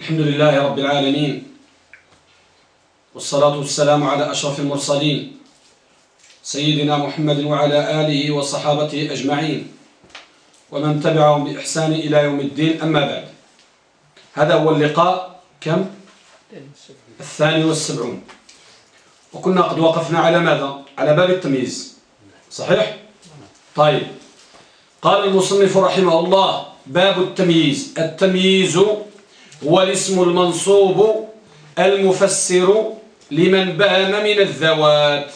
الحمد لله رب العالمين والصلاة والسلام على أشرف المرسلين سيدنا محمد وعلى آله وصحابته أجمعين ومن تبعهم بإحسان إلى يوم الدين أما بعد هذا هو اللقاء كم؟ الثاني والسبعون وكنا قد وقفنا على ماذا؟ على باب التمييز صحيح؟ طيب قال المصنف رحمه الله باب التمييز التمييز هو الاسم المنصوب المفسر لمن بام من الذوات.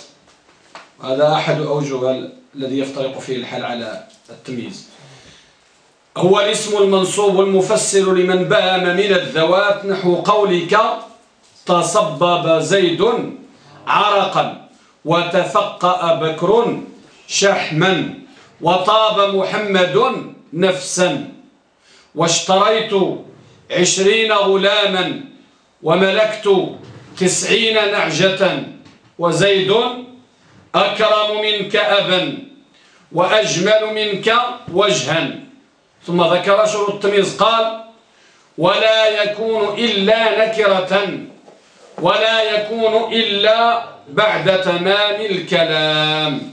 هذا أحد أوجه الذي يفترق فيه الحال على التمييز. هو الاسم المنصوب المفسر لمن بام من الذوات. نحو قولك تصبب زيد عرقا وتفقأ بكر شحما وطاب محمد نفسا. واشتريت عشرين غلاما وملكت تسعين نعجة وزيد أكرم منك أبا وأجمل منك وجها. ثم ذكر شروط التمييز قال ولا يكون إلا نكرة ولا يكون إلا بعد تمام الكلام.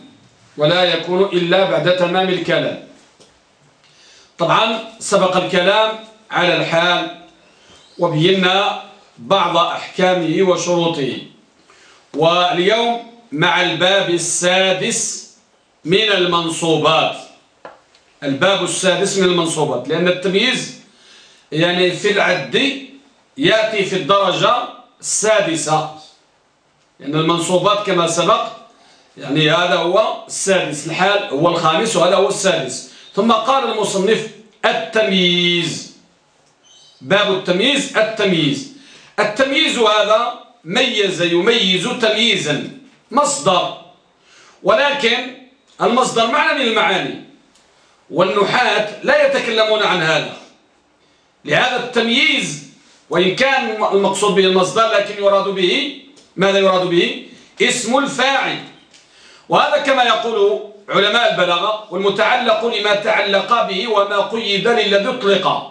ولا يكون إلا بعد تمام الكلام. طبعا سبق الكلام على الحال وبينا بعض أحكامه وشروطه. واليوم مع الباب السادس من المنصوبات. الباب السادس من المنصوبات لأن التمييز يعني في العد يأتي في الدرجة السادسة. لأن المنصوبات كما سبق يعني هذا هو السادس الحال هو الخامس وهذا هو السادس. ثم قال المصنف التمييز. باب التمييز التمييز. التمييز هذا ميز يميز تمييزا مصدر. ولكن المصدر معنى من المعاني. والنحاة لا يتكلمون عن هذا. لهذا التمييز وإن كان المقصود به المصدر لكن يراد به ماذا يراد به؟ اسم الفاعل. وهذا كما يقول علماء البلاغة والمتعلق لما تعلق به وما قيد للذي اطلق.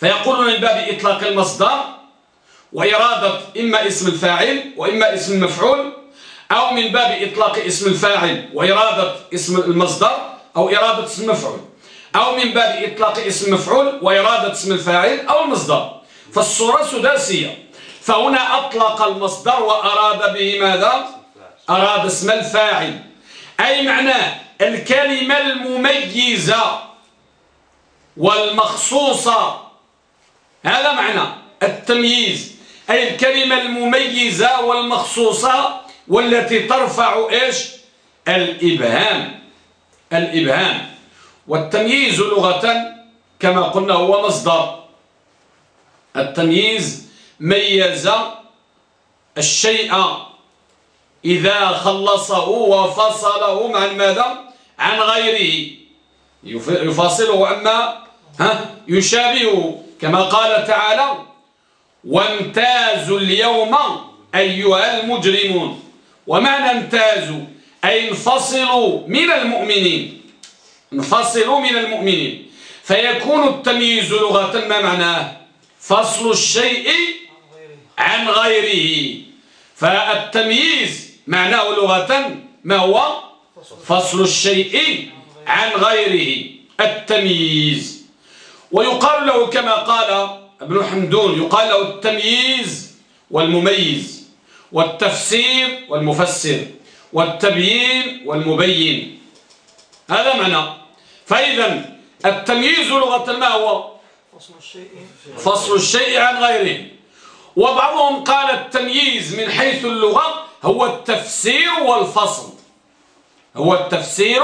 فيقولون من باب إطلاق المصدر وإرادة إما اسم الفاعل وإما اسم المفعول أو من باب إطلاق اسم الفاعل وإرادة اسم المصدر أو إرادة اسم المفعول أو من باب إطلاق اسم المفعول وإرادة اسم الفاعل أو المصدر. فالصورة سداسية. فهنا أطلق المصدر وأراد به ماذا؟ أراد اسم الفاعل. أي معناه الكلمة المميزة والمخصوصة. هذا معنى التمييز أي الكلمة المميزة والمخصوصة والتي ترفع إيش؟ الإبهام الإبهام. والتمييز لغة كما قلنا هو مصدر. التمييز ميز الشيء إذا خلصه وفصله عن ماذا؟ عن غيره. يفاصله عما ها؟ يشابهه كما قال تعالى وامتازوا اليوم أيها المجرمون ومعنى امتازوا؟ أي انفصلوا من المؤمنين. انفصلوا من المؤمنين. فيكون التمييز لغة ما معناه؟ فصل الشيء عن غيره. فالتمييز معناه لغة ما هو؟ فصل الشيء عن غيره. التمييز. ويقال له كما قال ابن حمدون يقال له التمييز والمميز والتفسير والمفسر والتبيين والمبين. هذا معنى. فإذا التمييز لغة ما هو؟ فصل الشيء. فصل الشيء عن غيره. وبعضهم قال التمييز من حيث اللغة هو التفسير والفصل. هو التفسير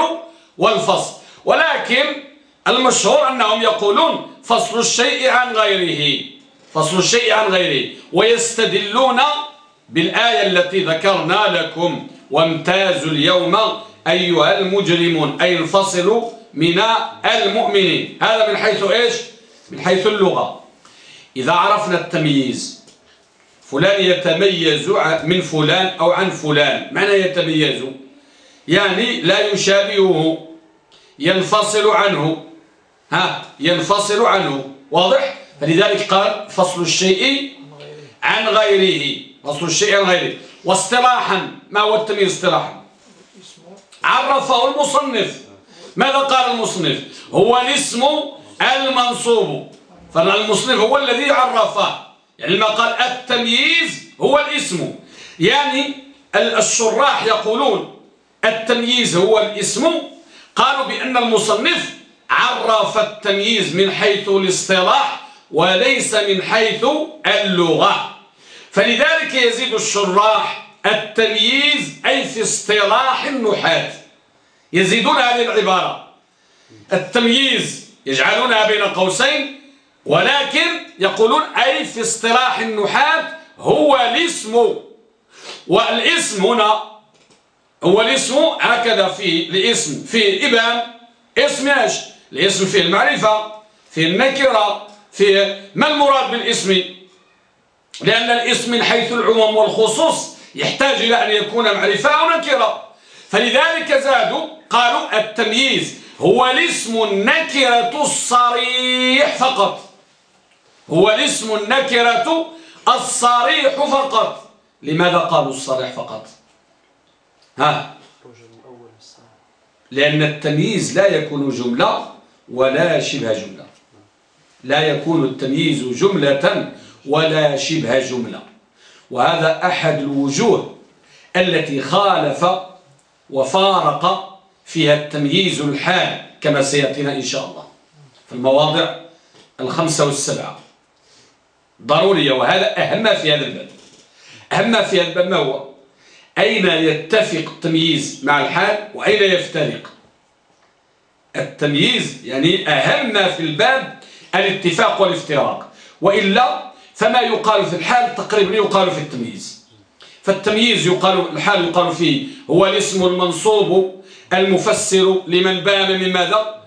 والفصل. ولكن المشهور أنهم يقولون فصل الشيء عن غيره فصل الشيء عن غيره ويستدلون بالآية التي ذكرنا لكم وامتازوا اليوم أيها المجرمون أي انفصلوا من المؤمنين. هذا من حيث إيش؟ من حيث اللغة. إذا عرفنا التمييز فلان يتميز من فلان أو عن فلان. معنى يتميز؟ يعني لا يشابهه ينفصل عنه. ها ينفصل عنه. واضح؟ فلذلك قال فصل الشيء عن غيره. فصل الشيء عن غيره. واصطلاحا ما هو التمييز اصطلاحا؟ عرفه المصنف. ماذا قال المصنف؟ هو الاسم المنصوب. فالمصنف هو الذي عرفه. يعني ما قال التمييز هو الاسم. يعني الشراح يقولون التمييز هو الاسم. قالوا بأن المصنف عرف التمييز من حيث الاصطلاح وليس من حيث اللغة. فلذلك يزيد الشراح التمييز أي في اصطلاح النحاة يزيدون هذه العبارة. التمييز يجعلونها بين قوسين ولكن يقولون أي في اصطلاح النحاة هو الاسم. والاسم هنا هو الاسم هكذا في الاسم في إبان اسم إيش؟ الاسم فيه المعرفة فيه النكرة فيه ما المراد بالاسم؟ لأن الاسم من حيث العموم والخصوص يحتاج إلى أن يكون معرفة أو نكرة. فلذلك زادوا قالوا التمييز هو الاسم النكرة الصريح فقط. هو الاسم النكرة الصريح فقط. لماذا قالوا الصريح فقط؟ ها؟ لأن التمييز لا يكون جملة ولا شبه جملة. لا يكون التمييز جملة ولا شبه جملة. وهذا أحد الوجوه التي خالف وفارق فيها التمييز الحال كما سيأتينا إن شاء الله. في المواضع الخمسة والسبعة. ضرورية وهذا أهم في هذا الباب. أهم في هذا الباب ما هو؟ أين يتفق التمييز مع الحال وأين يفترق؟ التمييز يعني أهم في الباب الاتفاق والافتراق. وإلا فما يقال في الحال تقريبا يقال في التمييز. فالتمييز يقال الحال يقال فيه هو الاسم المنصوب المفسر لمن بام من ماذا؟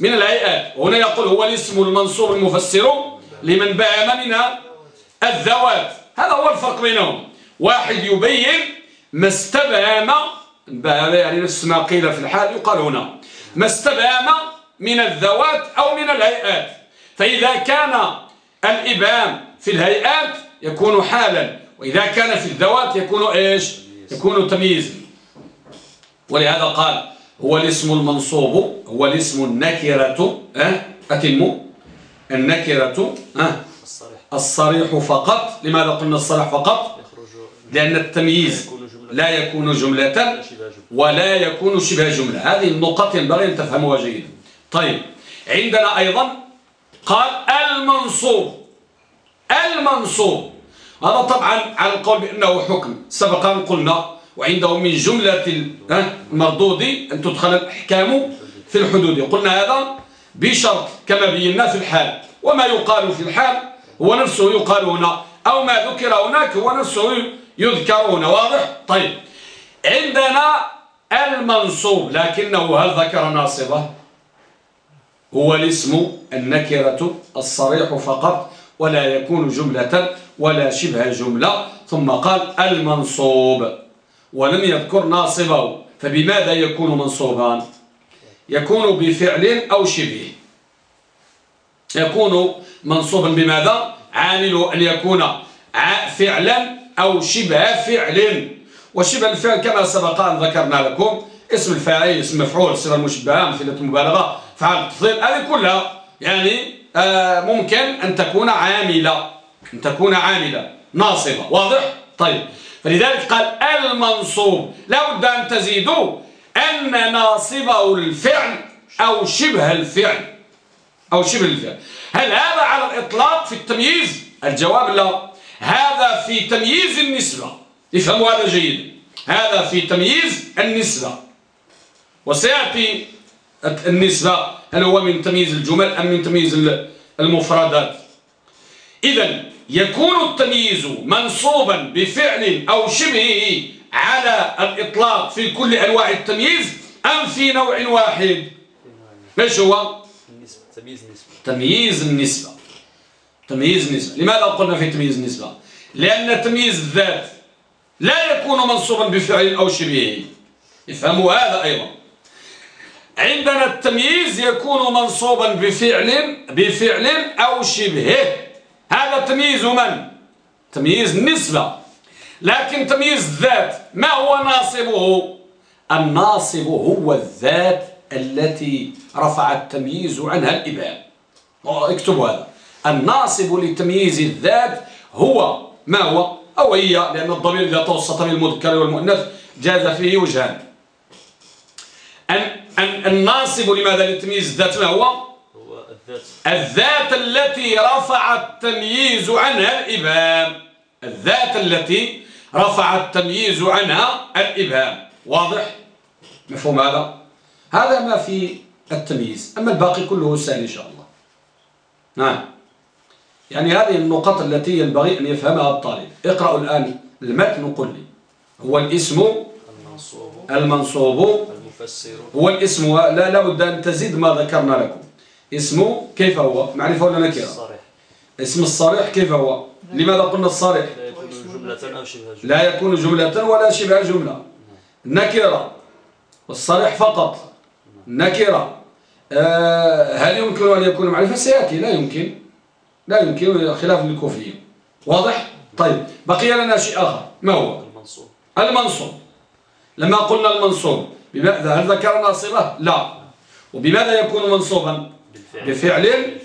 من الهيئات. وهنا يقول هو الاسم المنصوب المفسر لمن بام من الذوات. هذا هو الفرق بينهم. واحد يبين ما استبهم يعني نفس ما قيل في الحال يقال هنا. ما استبهم من الذوات أو من الهيئات. فإذا كان الإبهام في الهيئات يكون حالا وإذا كان في الذوات يكون إيش؟ يكون تمييزا. ولهذا قال هو الاسم المنصوب هو الاسم النكرة أه؟ أتم النكرة أه؟ الصريح. فقط. لماذا قلنا الصريح فقط؟ لأن التمييز لا يكون جملة ولا يكون شبه جملة. هذه النقط ينبغي أن تفهموها جيدا. طيب عندنا أيضا قال المنصوب. المنصوب. هذا طبعا على القول بأنه حكم. سبقا قلنا وعنده من جملة المردود أن تدخل الأحكام في الحدود. قلنا هذا بشرط كما بينا في الحال. وما يقال في الحال هو نفسه يقال هنا. أو ما ذكر هناك هو نفسه يذكر هنا واضح طيب. عندنا المنصوب لكنه هل ذكر ناصبة؟ هو الاسم النكرة الصريح فقط ولا يكون جملة ولا شبه جملة. ثم قال المنصوب. ولم يذكر ناصبه. فبماذا يكون منصوبان يكون بفعل أو شبه. يكون منصوبا بماذا؟ عامل أن يكون فعلا أو شبه فعل. وشبه الفعل كما سبق أن ذكرنا لكم اسم الفاعل اسم مفعول صفة المشبهة أمثلة المبالغة فعل التفضيل هذه كلها يعني آه ممكن أن تكون عاملة أن تكون عاملة ناصبة واضح؟ طيب. فلذلك قال المنصوب لا بد أن تزيدوا أن ناصبه الفعل أو شبه الفعل أو شبه الفعل. هل هذا على الإطلاق في التمييز؟ الجواب لا. هذا في تمييز النسبة. افهموا هذا جيد. هذا في تمييز النسبة. وسيأتي النسبة هل هو من تمييز الجمل أم من تمييز المفردات؟ إذا يكون التمييز منصوبا بفعل أو شبهه على الإطلاق في كل أنواع التمييز أم في نوع واحد؟ ماذا هو؟ تمييز النسبة. تمييز النسبة. تمييز النسبة لماذا قلنا في تمييز النسبة لأن تمييز الذات لا يكون منصوبا بفعل أو شبهه افهموا هذا أيضا. عندنا التمييز يكون منصوبا بفعل بفعل أو شبهه هذا تمييز من؟ تمييز النسبة. لكن تمييز الذات ما هو ناصبه؟ الناصب هو الذات التي رفع التمييز عنها الإبهام. اكتبوا هذا. الناصب لتمييز الذات هو ما هو؟ أو هي لأن الضمير إذا توسط من المذكر والمؤنث جاز فيه وجهان. الناصب لماذا لتمييز الذات؟ ما هو؟ الذات. الذات التي رفع التمييز عنها الإبهام. الذات التي رفع التمييز عنها الإبهام. واضح؟ مفهوم هذا؟ هذا ما في التمييز أما الباقي كله سهل إن شاء الله. نعم. يعني هذه النقط التي ينبغي أن يفهمها الطالب. اقرأوا الآن المتن قل لي. هو الاسم؟ المنصوب. المنصوب. المفسر. هو الاسم لا لابد أن تزيد ما ذكرنا لكم. اسمه كيف هو؟ معرفة ولا نكرة؟ اسم الصريح كيف هو؟ لماذا قلنا الصريح؟ لا يكون جملة لا يكون ولا شبه جملة. نكرة. والصريح فقط. نكرة. آه هل يمكن أن يكون معرفة؟ سيأتي. لا يمكن. لا يمكن خلاف للكوفيين واضح؟ طيب بقي لنا شيء آخر. ما هو؟ المنصوب. المنصوب. لما قلنا المنصوب بماذا؟ هل ذكرنا صلة لا. وبماذا يكون منصوبا؟ بفعل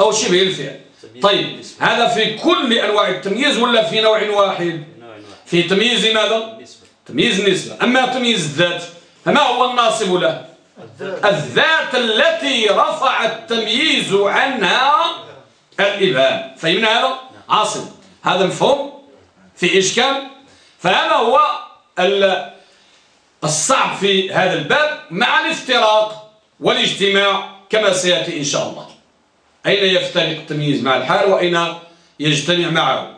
أو شبه الفعل. طيب هذا في كل أنواع التمييز ولا في نوع واحد؟ في تمييز ماذا؟ تمييز النسبة أما تمييز الذات فما هو الناصب له؟ الذات التي رفع التمييز عنها الإبهام فهمنا هذا؟ عاصم. هذا مفهوم؟ في إشكال فهذا هو الصعب في هذا الباب مع الافتراق والاجتماع كما سيأتي إن شاء الله. أين يفترق التمييز مع الحال وأين يجتمع معه؟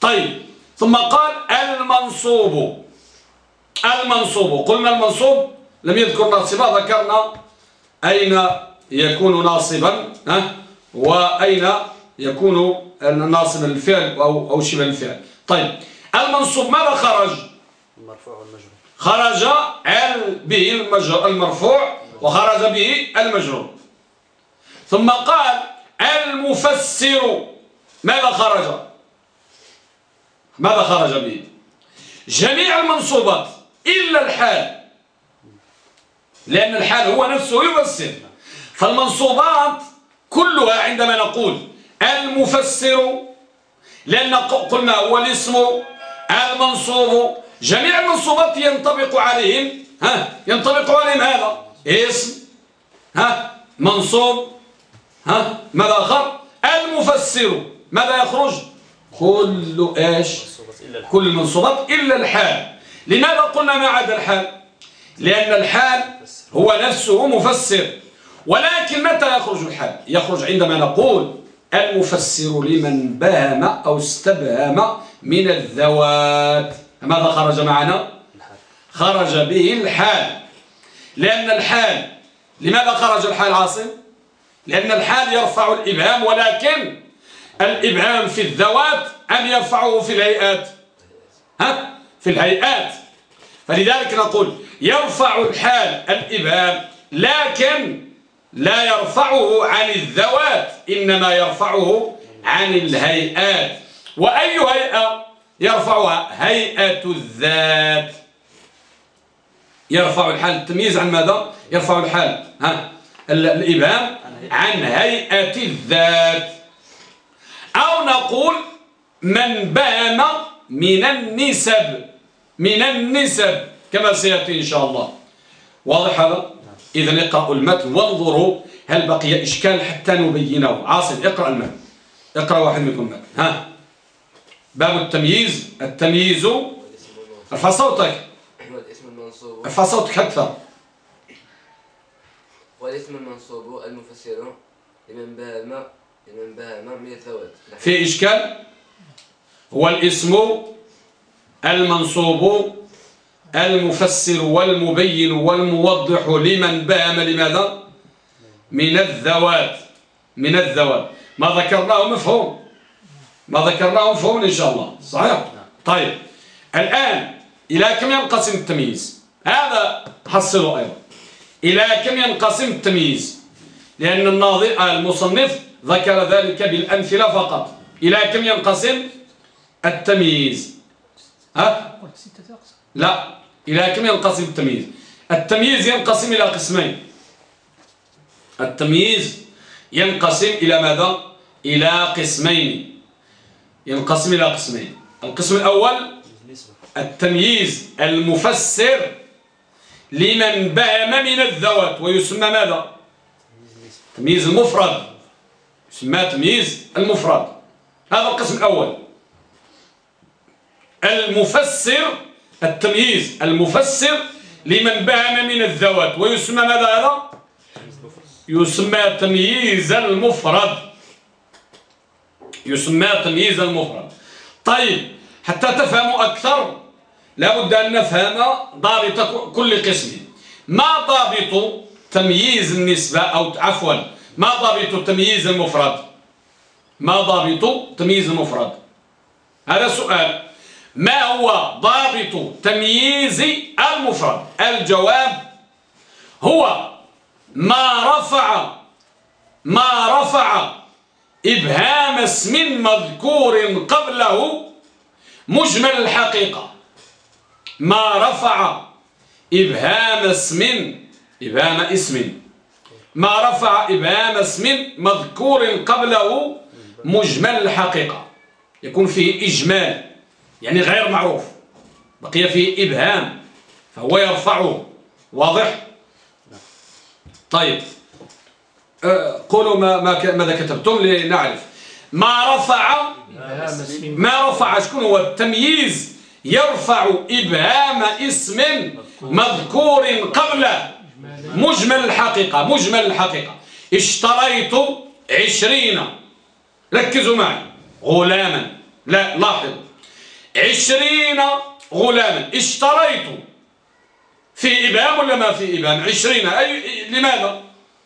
طيب ثم قال المنصوب. المنصوب. قلنا المنصوب لم يذكر ناصبا ذكرنا أين يكون ناصبا ها؟ وأين يكون ناصب الفعل أو, أو شبه الفعل؟ طيب المنصوب ماذا خرج؟ المرفوع والمجرور. خرج به المرفوع وخرج به المجرور. ثم قال المفسر. ماذا خرج؟ ماذا خرج به؟ جميع المنصوبات إلا الحال. لأن الحال هو نفسه يفسر. فالمنصوبات كلها عندما نقول المفسر لأن قلنا هو الاسم المنصوب جميع المنصوبات ينطبق عليهم. ها ينطبق عليهم هذا. اسم ها منصوب ها ماذا آخر؟ المفسر. ماذا يخرج؟ كل إيش؟ كل المنصوبات إلا الحال. لماذا قلنا ما عدا الحال؟ لأن الحال هو نفسه مفسر. ولكن متى يخرج الحال؟ يخرج عندما نقول المفسر لمن بهم أو استبهم من الذوات. ماذا خرج معنا؟ خرج به الحال. لأن الحال لماذا خرج الحال عاصم؟ لأن الحال يرفع الإبهام ولكن الإبهام في الذوات أم يرفعه في الهيئات. ها؟ في الهيئات. فلذلك نقول يرفع الحال الإبهام لكن لا يرفعه عن الذوات إنما يرفعه عن الهيئات. وأي هيئة يرفعها هيئة الذات. يرفع الحال. التمييز عن ماذا؟ يرفع الحال. ها؟ الإبهام عن هيئة الذات. أو نقول من بام من النسب. من النسب كما سيأتي إن شاء الله. واضح هذا؟ إذا اقرأوا المتن وانظروا هل بقي إشكال حتى نبينه. عاصم اقرأ المتن. اقرأ واحد منكم المتن. ها. باب التمييز. التمييز. ارفع صوتك. ارفع صوتك أكثر. والاسم المنصوب المفسر لمن بهم لمن بهم من الذوات في إشكال. هو الاسم المنصوب المفسر والمبين والموضح لمن بام لماذا؟ من الذوات من الذوات. ما ذكرناه مفهوم. ما ذكرناه مفهوم إن شاء الله. صحيح؟ طيب. الآن إلى كم ينقسم التمييز؟ هذا حصلوا أيضا. إلى كم ينقسم التمييز؟ لأن الناظر المصنف ذكر ذلك بالأمثلة فقط. إلى كم ينقسم التمييز؟ ها؟ لا. إلى كم ينقسم التمييز؟ التمييز ينقسم إلى قسمين. التمييز ينقسم إلى ماذا؟ إلى قسمين. ينقسم إلى قسمين. القسم الأول التمييز المفسر لمن بهم من الذوات ويسمى ماذا؟ تمييز المفرد. يسمى تمييز المفرد. هذا القسم الأول. المفسر التمييز المفسر لمن بهم من الذوات. ويسمى ماذا هذا؟ يسمى تمييز المفرد. يسمى تمييز المفرد. طيب حتى تفهموا أكثر لابد أن نفهم ضابط كل قسم. ما ضابط تمييز النسبة أو عفوا ما ضابط تمييز المفرد؟ ما ضابط تمييز المفرد؟ هذا سؤال. ما هو ضابط تمييز المفرد؟ الجواب هو ما رفع ما رفع إبهام اسم مذكور قبله مجمل الحقيقة. ما رفع إبهام اسم إبهام اسم. ما رفع إبهام اسم مذكور قبله مجمل الحقيقة. يكون فيه إجمال. يعني غير معروف. بقي فيه إبهام فهو يرفعه. واضح؟ طيب. أه، قولوا ما ماذا كتبتم لنعرف. ما رفع ما رفع شكون؟ هو التمييز. يرفع إبهام اسم مذكور قبل. مجمل الحقيقة مجمل الحقيقة. اشتريت عشرين. ركزوا معي. غلاما. لا لاحظ. عشرين غلاما اشتريت في إبهام ولا ما في إبهام؟ عشرين أي لماذا؟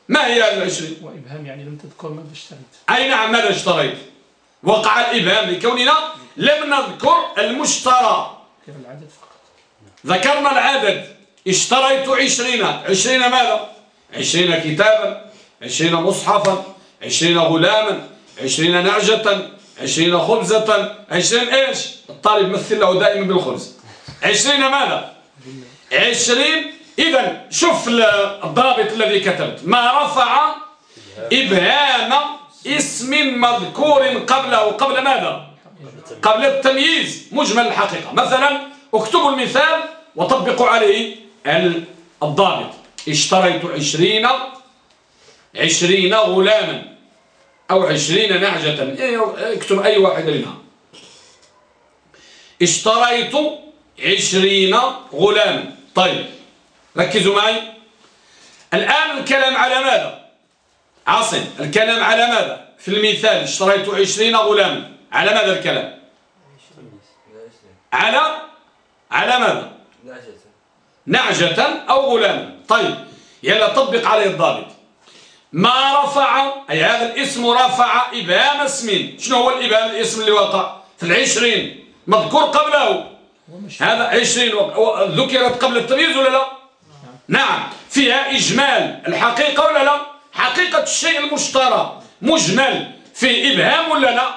ما هي العشرين؟ وإبهام يعني لم تذكر ماذا اشتريت. أي نعم ماذا اشتريت؟ وقع الإبهام لكوننا لم نذكر المشترى. العدد فقط. ذكرنا العدد. اشتريت عشرين. عشرين ماذا؟ عشرين كتابا عشرين مصحفا عشرين غلاما عشرين نعجة. عشرين خبزة عشرين إيش؟ الطالب مثل له دائما بالخبز. عشرين ماذا؟ عشرين إذا شوف الضابط الذي كتبت. ما رفع إبهام اسم مذكور قبله. قبل ماذا؟ قبل التمييز. مجمل الحقيقة. مثلا اكتبوا المثال وطبقوا عليه الضابط. اشتريت عشرين عشرين غلاما. أو عشرين نعجة إيه، اكتب أي واحد منها. اشتريت عشرين غلاما. طيب ركزوا معي. الآن الكلام على ماذا؟ عاصم الكلام على ماذا؟ في المثال اشتريت عشرين غلاما. على ماذا الكلام؟ على على ماذا؟ نعجة أو غلاما طيب يلا طبق عليه الضابط. ما رفع أي هذا الاسم رفع إبهام اسم شنو هو الإبهام الاسم اللي وقع في العشرين مذكور قبله. هذا عشرين ذكرت قبل التمييز ولا لا؟ نعم. فيها إجمال. الحقيقة ولا لا؟ حقيقة الشيء المشترى. مجمل. في إبهام ولا لا؟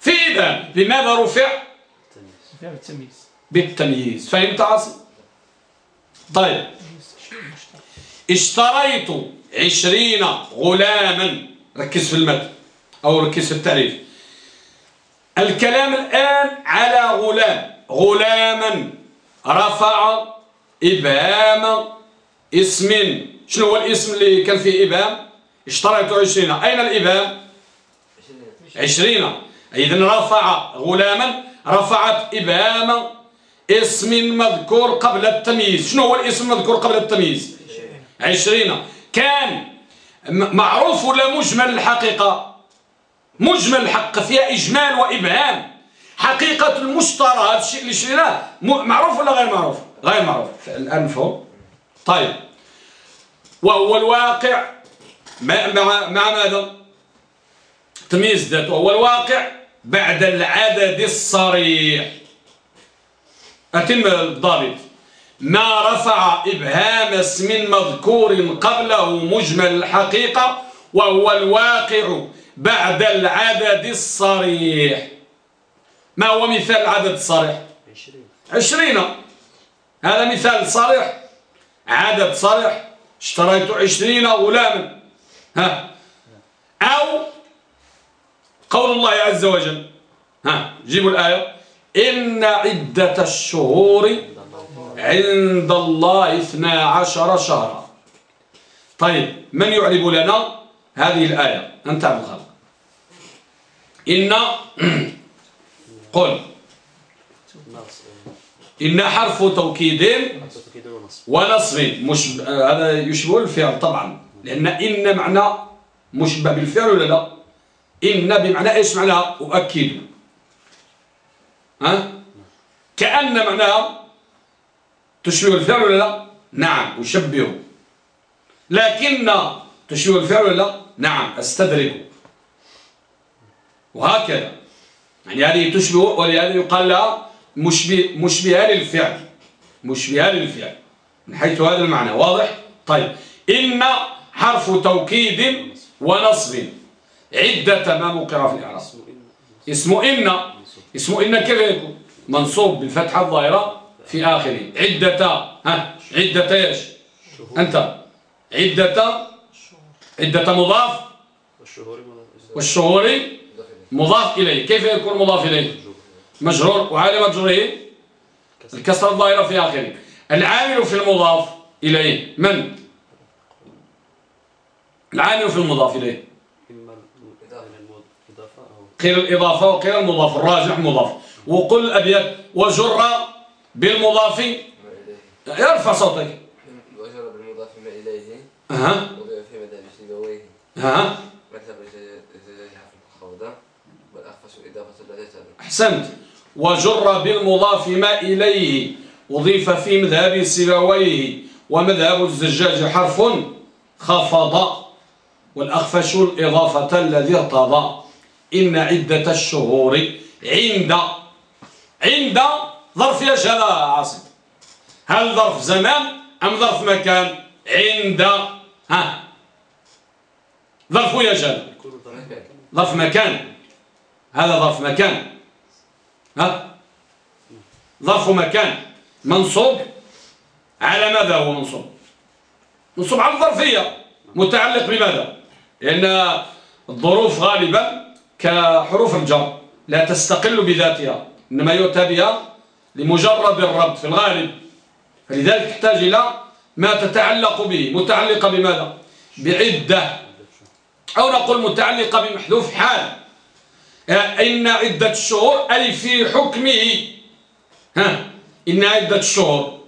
في إبهام. لماذا رفع؟ بالتمييز بالتمييز. فهمت عاصم؟ طيب. اشتريت عشرين غلاما. ركز في المد أو ركز في التعريف الكلام الآن على غلام. غلاما. رفع إبهام اسم. شنو هو الاسم اللي كان فيه إبهام اشتريت عشرين. أين الإبهام عشرين. إذن رفع غلاما. رفعت إبهام اسم مذكور قبل التمييز. شنو هو الاسم المذكور قبل التمييز؟ عشرين. كان معروف ولا مجمل الحقيقة؟ مجمل الحق فيها إجمال وإبهام. حقيقة المشترى هذا الشيء اللي شريناه. معروف ولا غير معروف؟ غير معروف. الآن مفهوم طيب. وهو الواقع. مع, مع, ماذا؟ تمييز ذاته. هو الواقع بعد العدد الصريح. أتم الضابط. ما رفع إبهام اسم مذكور قبله مجمل الحقيقة وهو الواقع بعد العدد الصريح. ما هو مثال العدد الصريح عشرين. عشرين. هذا مثال صريح. عدد صريح. اشتريت عشرين غلاما. ها. أو قول الله عز وجل. ها جيبوا الآية. إن عدة الشهور عند الله اثنا عشر شهرا. طيب من يعرب لنا هذه الآية؟ أنت عبد الخالق إن قل. إن حرف توكيد ونصب. مش هذا يشبه الفعل طبعا. لأن إن معنى مشبه بالفعل ولا لا؟ إن بمعنى إيش معناها؟ أؤكد. ها؟ كأن معناها تشبه الفعل ولا لا؟ نعم أشبهه. لكن تشبه الفعل ولا لا؟ نعم أستدرك وهكذا. يعني هذه تشبه ولهذا يقال لها مشبه مشبهة للفعل. مشبهة للفعل. من حيث هذا المعنى. واضح؟ طيب. إن حرف توكيد ونصب. عدة ما مقر في الإعراب. اسم إن. اسم إن اسم إن كيف يكون؟ منصوب بالفتحة الظاهرة. في آخره. عدة ها عدة إيش؟ شهور. أنت. عدة عدة مضاف. والشهور مضاف- إليه. كيف يكون مضاف إليه؟ مجرور. وعلى مجروره الكسر الظاهرة في آخره. العامل في المضاف إليه. من؟ العامل في المضاف إليه. قيل الإضافة وقيل المضاف. الراجح مضاف. وقل الأبيات وجر بالمضاف يرفع صوتك. وجر بالمضاف ما إليه. ها وضع في مذهب سيبويه مذهب الخوضة. والأخفش إضافة أحسنت. وجر بالمضاف ما إليه. أضيف في مذهب سيبويه ومذهب الزجاج حرف خفض. والأخفش الإضافة الذي ارتضى. إن عدة الشهور عند. عند ظرف إيش هذا عاصم. هل ظرف زمان أم ظرف مكان عند ها. ظرف ظرف مكان. ظرف مكان. هذا ظرف مكان. ها. ظرف مكان. منصوب على ماذا هو منصوب؟ منصوب على الظرفية. متعلق بماذا؟ لأن الظروف غالبا كحروف الجر. لا تستقل بذاتها. إنما يؤتى بها لمجرد الربط في الغالب. فلذلك تحتاج إلى ما تتعلق به. متعلقة بماذا؟ بعدة. أو نقول متعلقة بمحذوف حال. إن عدة الشهور أي في حكمه. ها إن عدة الشهور.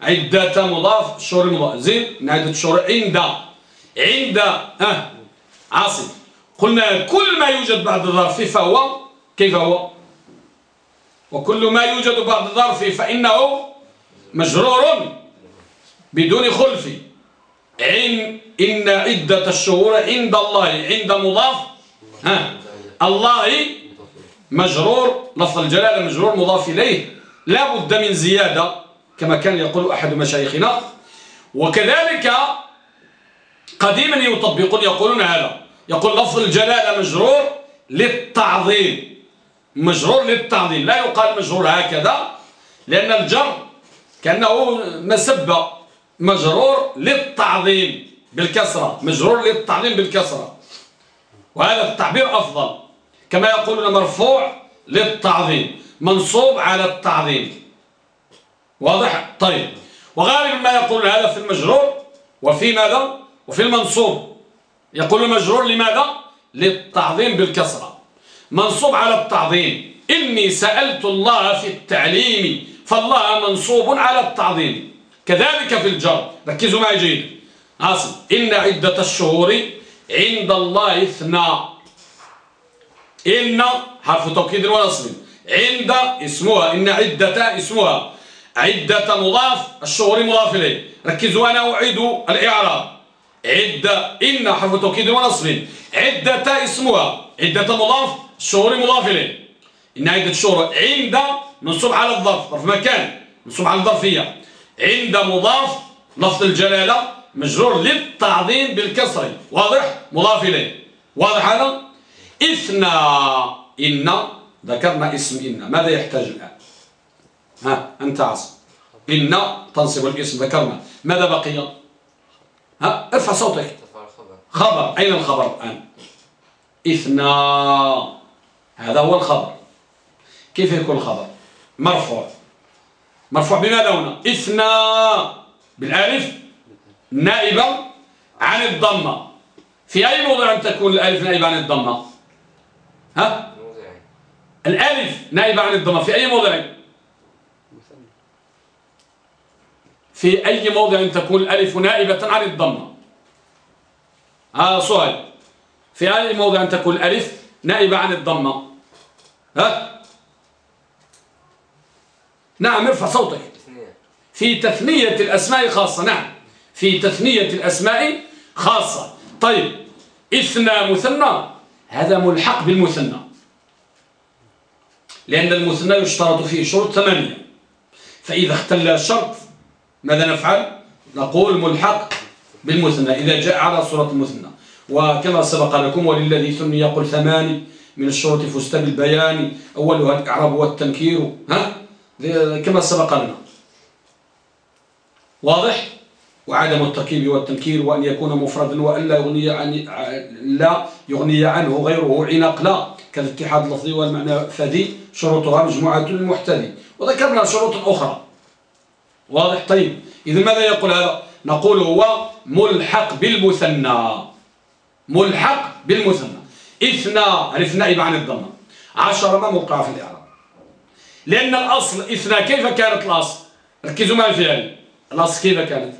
عدة مضاف الشهور مضاف. زين إن عدة الشهور عند. عند ها عاصم قلنا كل ما يوجد بعد الظرف فهو كيف هو؟ وكل ما يوجد بعد الظرف فإنه مجرور بدون خلف. عن إن عدة الشهور عند الله عند مضاف. ها. الله مجرور لفظ الجلالة مجرور مضاف إليه. لا بد من زيادة كما كان يقول أحد مشايخنا. وكذلك قديما يطبقون يقولون هذا يقول لفظ الجلالة مجرور للتعظيم. مجرور للتعظيم لا يقال مجرور هكذا لأن الجر كأنه مسبة. مجرور للتعظيم بالكسرة. مجرور للتعظيم بالكسرة. وهذا التعبير أفضل. كما يقولون مرفوع للتعظيم. منصوب على التعظيم. واضح؟ طيب. وغالبا ما يقول هذا في المجرور وفي ماذا؟ وفي المنصوب. يقول مجرور لماذا؟ للتعظيم بالكسرة. منصوب على التعظيم. إني سألت الله في التعليم فالله منصوب على التعظيم. كذلك في الجر. ركزوا معي جيد. عاصم إن عدة الشهور عند الله اثنا. إن حرف توكيد ونصب عند اسمها إن عدة اسمها. عدة مضاف الشهور مضاف إليه. ركزوا أنا أعيد الإعراب. عدة إن حرف توكيد ونصب عدة اسمها. عدة مضاف الشهور مضاف إليه إن عدة الشهور عند منصوب على الظرف ظرف مكان منصوب على الظرفية عند مضاف لفظ الجلالة مجرور للتعظيم بالكسر. واضح؟ مضاف إليه واضح هذا؟ إثنى إن ذكرنا اسم إن. ماذا يحتاج الآن؟ ها أنت عاصم. إن تنصب الاسم ذكرنا. ماذا بقي؟ ها ارفع صوتك. خبر. أين الخبر الآن؟ إثنى. هذا هو الخبر. كيف يكون الخبر؟ مرفوع. مرفوع بماذا هنا؟ إثنى بالألف نائبة عن الضمة. في أي موضع تكون الألف نائبة عن الضمة؟ ها؟ الألف نائبة عن الضمة. في أي موضع؟ في أي موضع تكون الألف نائبة عن الضمة؟ هذا سؤال. في أي موضع تكون الألف نائبة عن الضمة؟ ها؟ نعم ارفع صوتك. في تثنية الأسماء خاصة نعم. في تثنية الأسماء خاصة. طيب إثنى مثنى هذا ملحق بالمثنى. لأن المثنى يشترط فيه شروط ثمانية. فإذا اختل الشرط ماذا نفعل؟ نقول ملحق بالمثنى. إذا جاء على صورة المثنى. وكما سبق لكم وللذي ثني يقول ثماني. من الشروط فزت بالبيان أولها الإعراب والتنكير ها؟ كما سبق لنا. واضح؟ وعدم التركيب والتنكير وأن يكون مفردا وأن لا يغني عن لا يغني عنه غيره عنق لا. كالاتحاد اللفظي والمعنى فدي شروطها مجموعة المحتدي وذكرنا شروط أخرى. واضح؟ طيب. إذا ماذا يقول هذا؟ نقول هو ملحق بالمثنى. ملحق بالمثنى. إثنى عرف نائب عن الضمة؟ عشر ما موقع في الإعراب. لأن الأصل إثنى كيف كانت الأصل؟ ركزوا في هذه. الأصل كيف كانت؟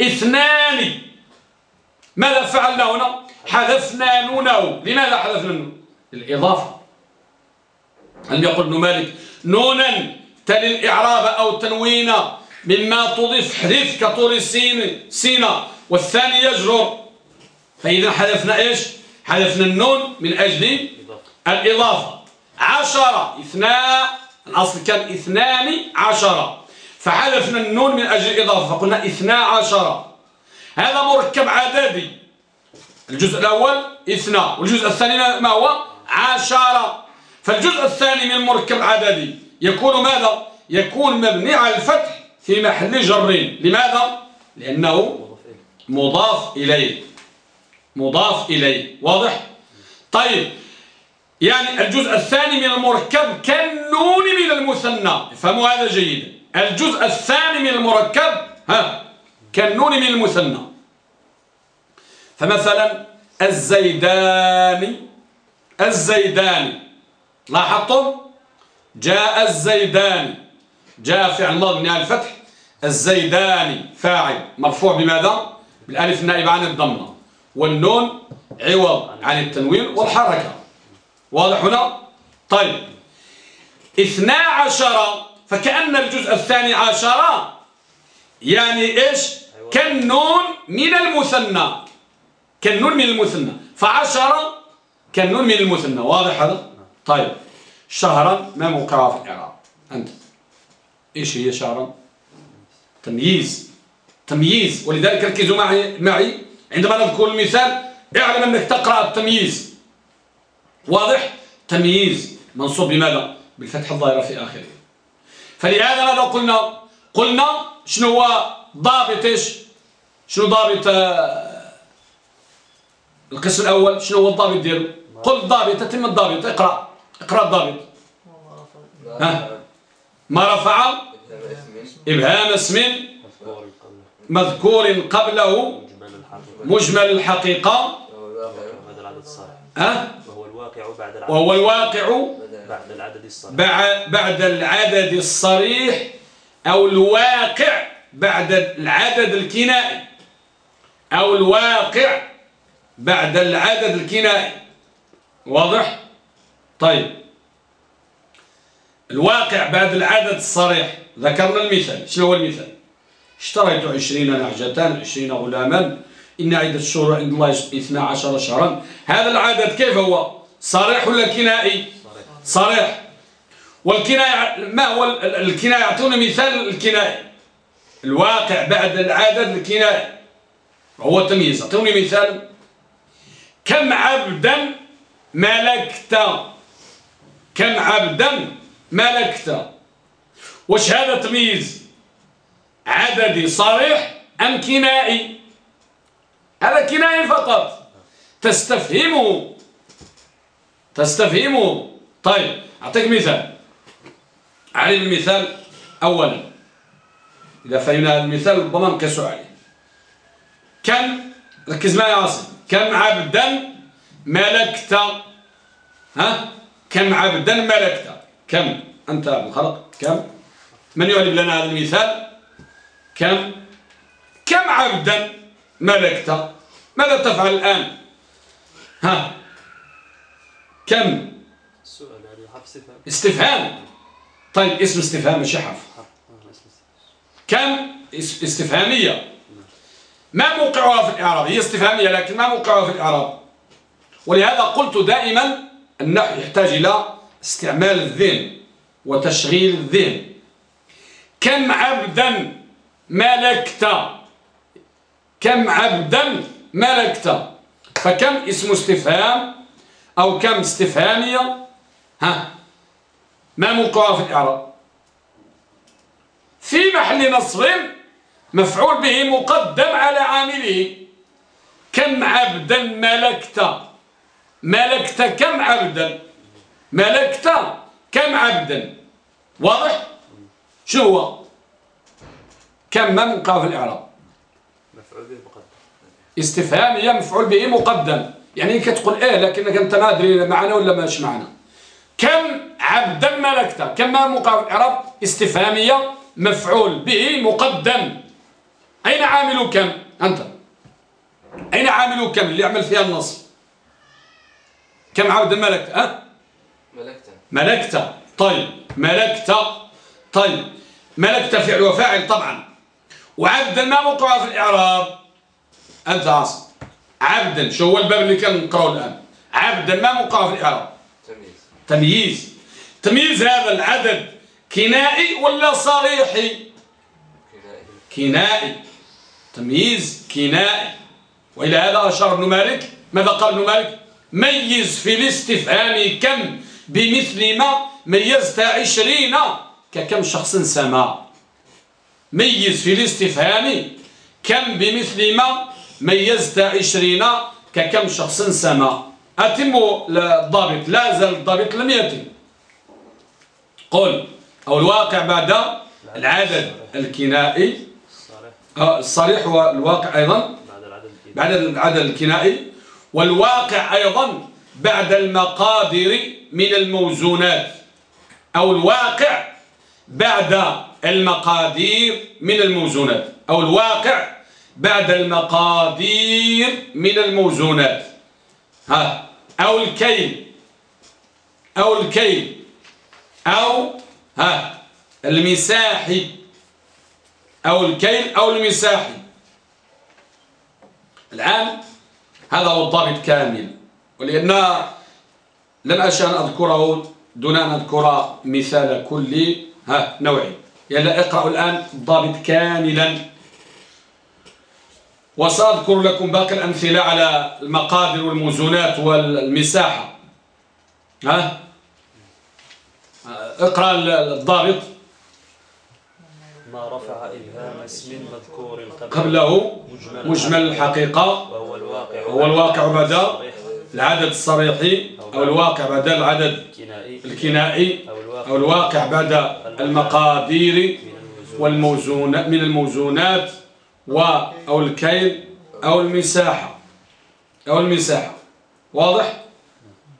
اثنان. ماذا فعلنا هنا؟ حذفنا نونه لماذا حذفنا نونه الإضافة هل يقول ابن مالك نونا تلي الإعراب أو تنوين مما تضيف حذف كطور السين سينا والثاني يجرر. فإذا حذفنا إيش؟ حذفنا النون من أجل إضافة الإضافة. عشرة اثناء الأصل كان اثنان عشرة. فحذفنا النون من أجل الإضافة فقلنا اثنا عشرة. هذا مركب عددي. الجزء الأول اثنى والجزء الثاني ما هو؟ عشرة. فالجزء الثاني من المركب العددي يكون ماذا؟ يكون مبني على الفتح في محل جرين. لماذا؟ لأنه مضاف إليه. مضاف إليه. واضح؟ طيب يعني الجزء الثاني من المركب كالنون من المثنى. فهموا هذا جيدا. الجزء الثاني من المركب ها كالنون من المثنى. فمثلا الزيدان الزيدان لاحظتم؟ جاء الزيدان. جاء فعل ماضي على الفتح الزيدان فاعل مرفوع بماذا؟ بالألف النائب عن الضمة. والنون عوض عن التنوين والحركة. واضح هنا؟ طيب. اثنا عشر فكأن الجزء الثاني عشر يعني إيش؟ كالنون من المثنى؟ كالنون من المثنى؟ فعشر كالنون من المثنى؟ واضح هذا؟ طيب. شهرا ما موقعها في الإعراب. أنت. إيش هي شهرا؟ تمييز. تمييز. ولذلك ركزوا معي معي. عندما نذكر المثال اعلم أنك تقرأ التمييز. واضح؟ تمييز منصوب بماذا؟ بالفتح الظاهرة في آخره. فلهذا ماذا قلنا؟ قلنا شنو هو ضابط إيش؟ شنو ضابط آه، القسم الأول؟ شنو هو الضابط ديالو؟ قل الضابط تتم الضابط. اقرأ. اقرأ الضابط. ها. ما رفع؟ إبهام اسم. مذكور قبله. مجمل الحقيقة. الحقيقة وهو الواقع بعد العدد وهو الواقع بعد العدد الصحيح بع- بعد العدد الصريح أو الواقع بعد العدد الكنائي. أو الواقع بعد العدد الكنائي. واضح؟ طيب. الواقع بعد العدد الصريح. ذكرنا المثال. شنو هو المثال؟ اشتريت عشرين نعجة عشرين غلاما إن عدة الشهور عند الله اثنا عشر شهرا. هذا العدد كيف هو؟ صريح ولا كنائي؟ صريح. والكناية ما هو ال- الكناية؟ أعطونا مثال الكناية. الواقع بعد العدد الكنائي هو تمييز. أعطوني مثال. كم عبدا ملكت؟ كم عبدا ملكت؟ وش هذا تمييز عددي صريح أم كنائي؟ هذا كنائي فقط. تستفهمه تستفهمه طيب أعطيك مثال. علي المثال أولا. إذا فهمنا المثال ربما نقيسوا عليه. كم ركز معي عاصم كم عبدا ملكت؟ ها؟ كم عبدا ملكت؟ كم؟ أنت بالخلق كم؟ من يعلم لنا هذا المثال؟ كم؟ كم عبدا ملكت. ماذا تفعل الآن؟ ها. كم؟ حرف استفهام. طيب اسم استفهام مش حرف؟ آه،. كم؟ اس- استفهامية. ما موقعها في الإعراب؟ هي استفهامية لكن ما موقعها في الإعراب. ولهذا قلت دائما النحو يحتاج إلى استعمال الذهن وتشغيل الذهن. كم عبدا ملكت؟ كم عبدا ملكت؟ فكم اسم استفهام أو كم استفهامية؟ ها؟ ما موقعها في الإعراب. في محل نصب مفعول به مقدم على عامله. كم عبدا ملكت؟ ملكت كم عبدا؟ ملكت كم عبدا؟ واضح؟ شو هو؟ كم ما موقع في الإعراب. مقدم. استفهامية مفعول به مقدم. يعني كتقول إيه لكنك أنت ما أدري معنا ولا ماش معنا كم عبدا ملكت؟ كم ما موقع في الاعراب استفهامية مفعول به مقدم. أين عامل كم؟ أنت. أين عامل كم؟ اللي يعمل فيها النصب كم عبدا ملكت؟ ها؟ ملكت. ملكت. طيب. ملكت. طيب. ملكت فعل وفاعل طبعا. وعبدا ما موقعها في الإعراب. أنت عاصم. عبدا. شو هو الباب اللي كان نقرأه الآن؟ عبدا ما موقعها في الإعراب. تمييز. تمييز. تمييز هذا العدد. كنائي ولا صريحي؟ كنائي. كنائي. تمييز كنائي. وإلى هذا أشار ابن مالك. ماذا قال ابن مالك؟ ميز في الاستفهام كم؟ بمثل ما ميزت عشرين. ككم شخص سما. ميز في الاستفهام كم بمثل ما ميزت عشرين ككم شخص سما. أتم الضابط لا زال الضابط لم يتم. قل أو الواقع بعد العدد الكنائي. آه، الصريح والواقع أيضا. بعد العدد الكنائي. والواقع أيضا بعد المقادر من الموزونات. أو الواقع بعد المقادير من الموزونات أو الواقع بعد المقادير من الموزونات. ها أو الكيل أو الكيل أو ها المساحي أو الكيل أو المساحي. الآن هذا هو الضابط كامل ولأن لم أشأ أن أذكره دون أن أذكر مثال كل ها نوعي. يلا اقرأوا الآن الضابط كاملا. وسأذكر لكم باقي الأمثلة على المقادر والموزونات والمساحة. ها؟ اقرأ الضابط. ما رفع إبهام اسم مذكور قبل قبله مجمل الحقيقة. وهو الواقع. بعد الصريح. العدد الصريحي. أو الواقع بعد العدد الكنائي. أو الواقع. الواقع بعد المقادير من الموزون والموزون من الموزونات و أو الكيل أو المساحة. أو المساحة. واضح؟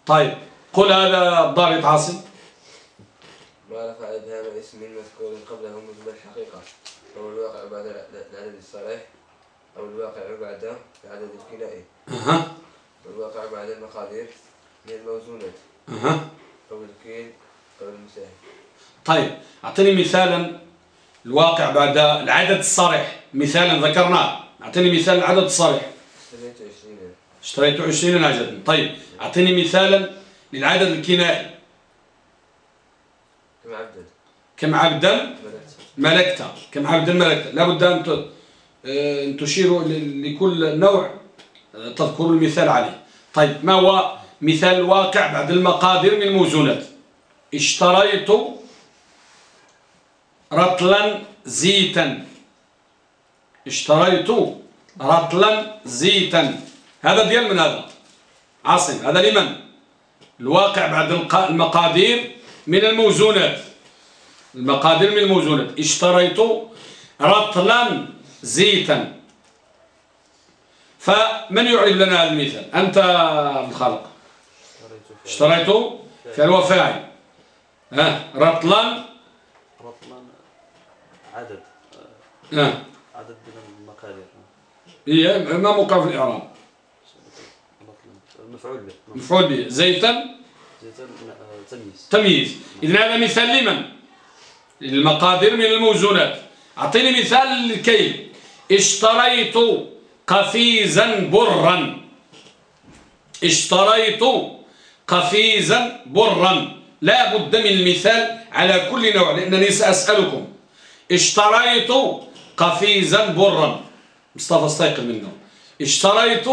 طيب. قل هذا الضابط عاصم ما رفع إبهام اسم مذكور قبله مجمل الحقيقة. أو الواقع بعد العدد الصريح. أو الواقع بعد العدد الكنائي. أها. والواقع بعد المقادير. من الموزونات أها. أو الكيل أو المساهم طيب أعطني مثالا الواقع بعد العدد الصريح. مثالا ذكرناه. أعطني مثال العدد الصريح. اشتريت عشرين اشتريت عشرين عددا طيب أعطني مثالا للعدد الكنائي كم عبدا كم عبدا؟ ملكت كم عبدا؟ ملكت لابد أن آه، أن تشيروا لكل نوع آه، تذكروا المثال عليه. طيب ما هو مثال الواقع بعد المقادير من الموزونات اشتريت رطلا زيتا. اشتريت رطلا زيتا. هذا ديال من هذا؟ عاصم هذا لمن؟ الواقع بعد المقادير من الموزونات. المقادير من الموزونات. اشتريت رطلا زيتا. فمن يعرب لنا هذا المثال؟ أنت أبو اشتريت فعل وفاعل ها؟ رطلا؟ رطلا عدد. ها؟ عدد من المقادير هي ما موقع في الإعراب. مفعول به. مفعول به. زيتا؟ زيتا آه، تمييز. تمييز. إذن هذا مثال لمن؟ المقادير من الموزونات. أعطيني مثال للكيل اشتريت قفيزا برا. اشتريت قفيزا برا. لا بد من المثال على كل نوع لأنني سأسألكم. اشتريت قفيزا برا. مصطفى استيقظ منه. اشتريت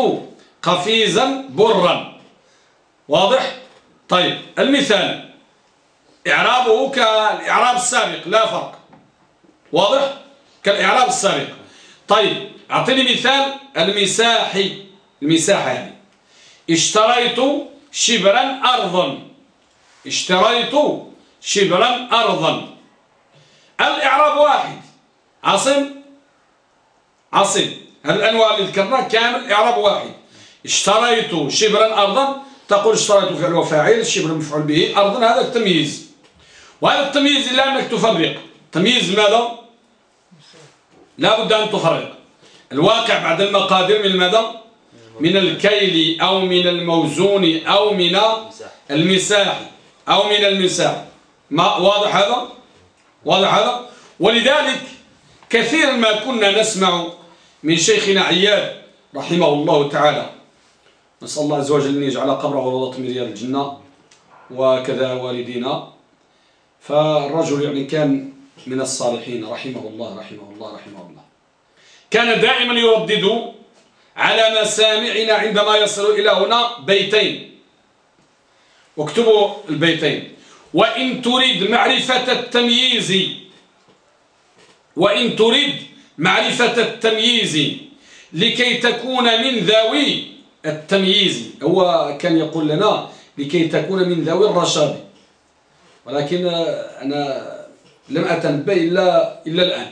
قفيزا برا. واضح؟ طيب المثال. إعرابه كالإعراب السابق لا فرق. واضح؟ كالإعراب السابق. طيب أعطيني مثال المساحي. المساحة يعني اشتريت شبرا أرضا. اشتريت شبرا أرضا. الإعراب واحد. عاصم؟ عاصم. الأنواع اللي ذكرناها كامل إعراب واحد. اشتريت شبرا أرضا. تقول اشتريت فعل وفاعل شبر مفعول به. أرضا هذا التمييز. وهذا التمييز إلا أنك تفرق. تمييز ماذا؟ لا بد أن تفرق. الواقع بعد المقادير من ماذا؟ من الكيل أو من الموزون أو من المساح أو من المساح. ما واضح هذا؟ واضح هذا؟ ولذلك كثيرا ما كنا نسمع من شيخنا عياد رحمه الله تعالى. نسأل الله عز وجل أن يجعل قبره روضة من رياض الجنة وكذا والدينا. فالرجل يعني كان من الصالحين رحمه الله رحمه الله رحمه الله. كان دائما يردد على مسامعنا عندما يصل إلى هنا بيتين. واكتبوا البيتين. وإن تريد معرفة التمييز وإن تريد معرفة التمييز لكي تكون من ذوي التمييز. هو كان يقول لنا لكي تكون من ذوي الرشاد. ولكن أنا لم أتنبه إلا, إلا الآن.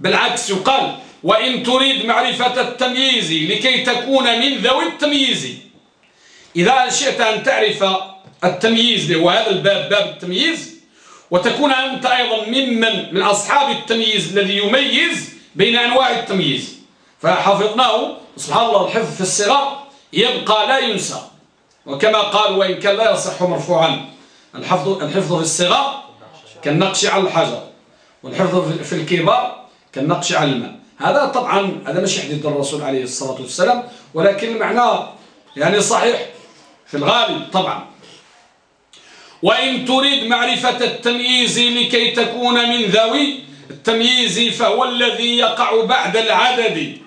بالعكس يقال وإن تريد معرفة التمييز لكي تكون من ذوي التمييز. إذا شئت أن تعرف التمييز وهذا الباب باب التمييز وتكون أنت أيضا ممن من أصحاب التمييز الذي يميز بين أنواع التمييز. فحفظناه سبحان الله الحفظ في الصغر يبقى لا ينسى. وكما قال وإن كان لا يصح مرفوعا الحفظ الحفظ في الصغر كالنقش على الحجر والحفظ في الكبار كالنقش على الماء. هذا طبعا هذا مش حديث الرسول عليه الصلاة والسلام ولكن المعنى يعني صحيح في الغالب طبعا. وإن تريد معرفة التمييز لكي تكون من ذوي التمييز فهو الذي يقع بعد العدد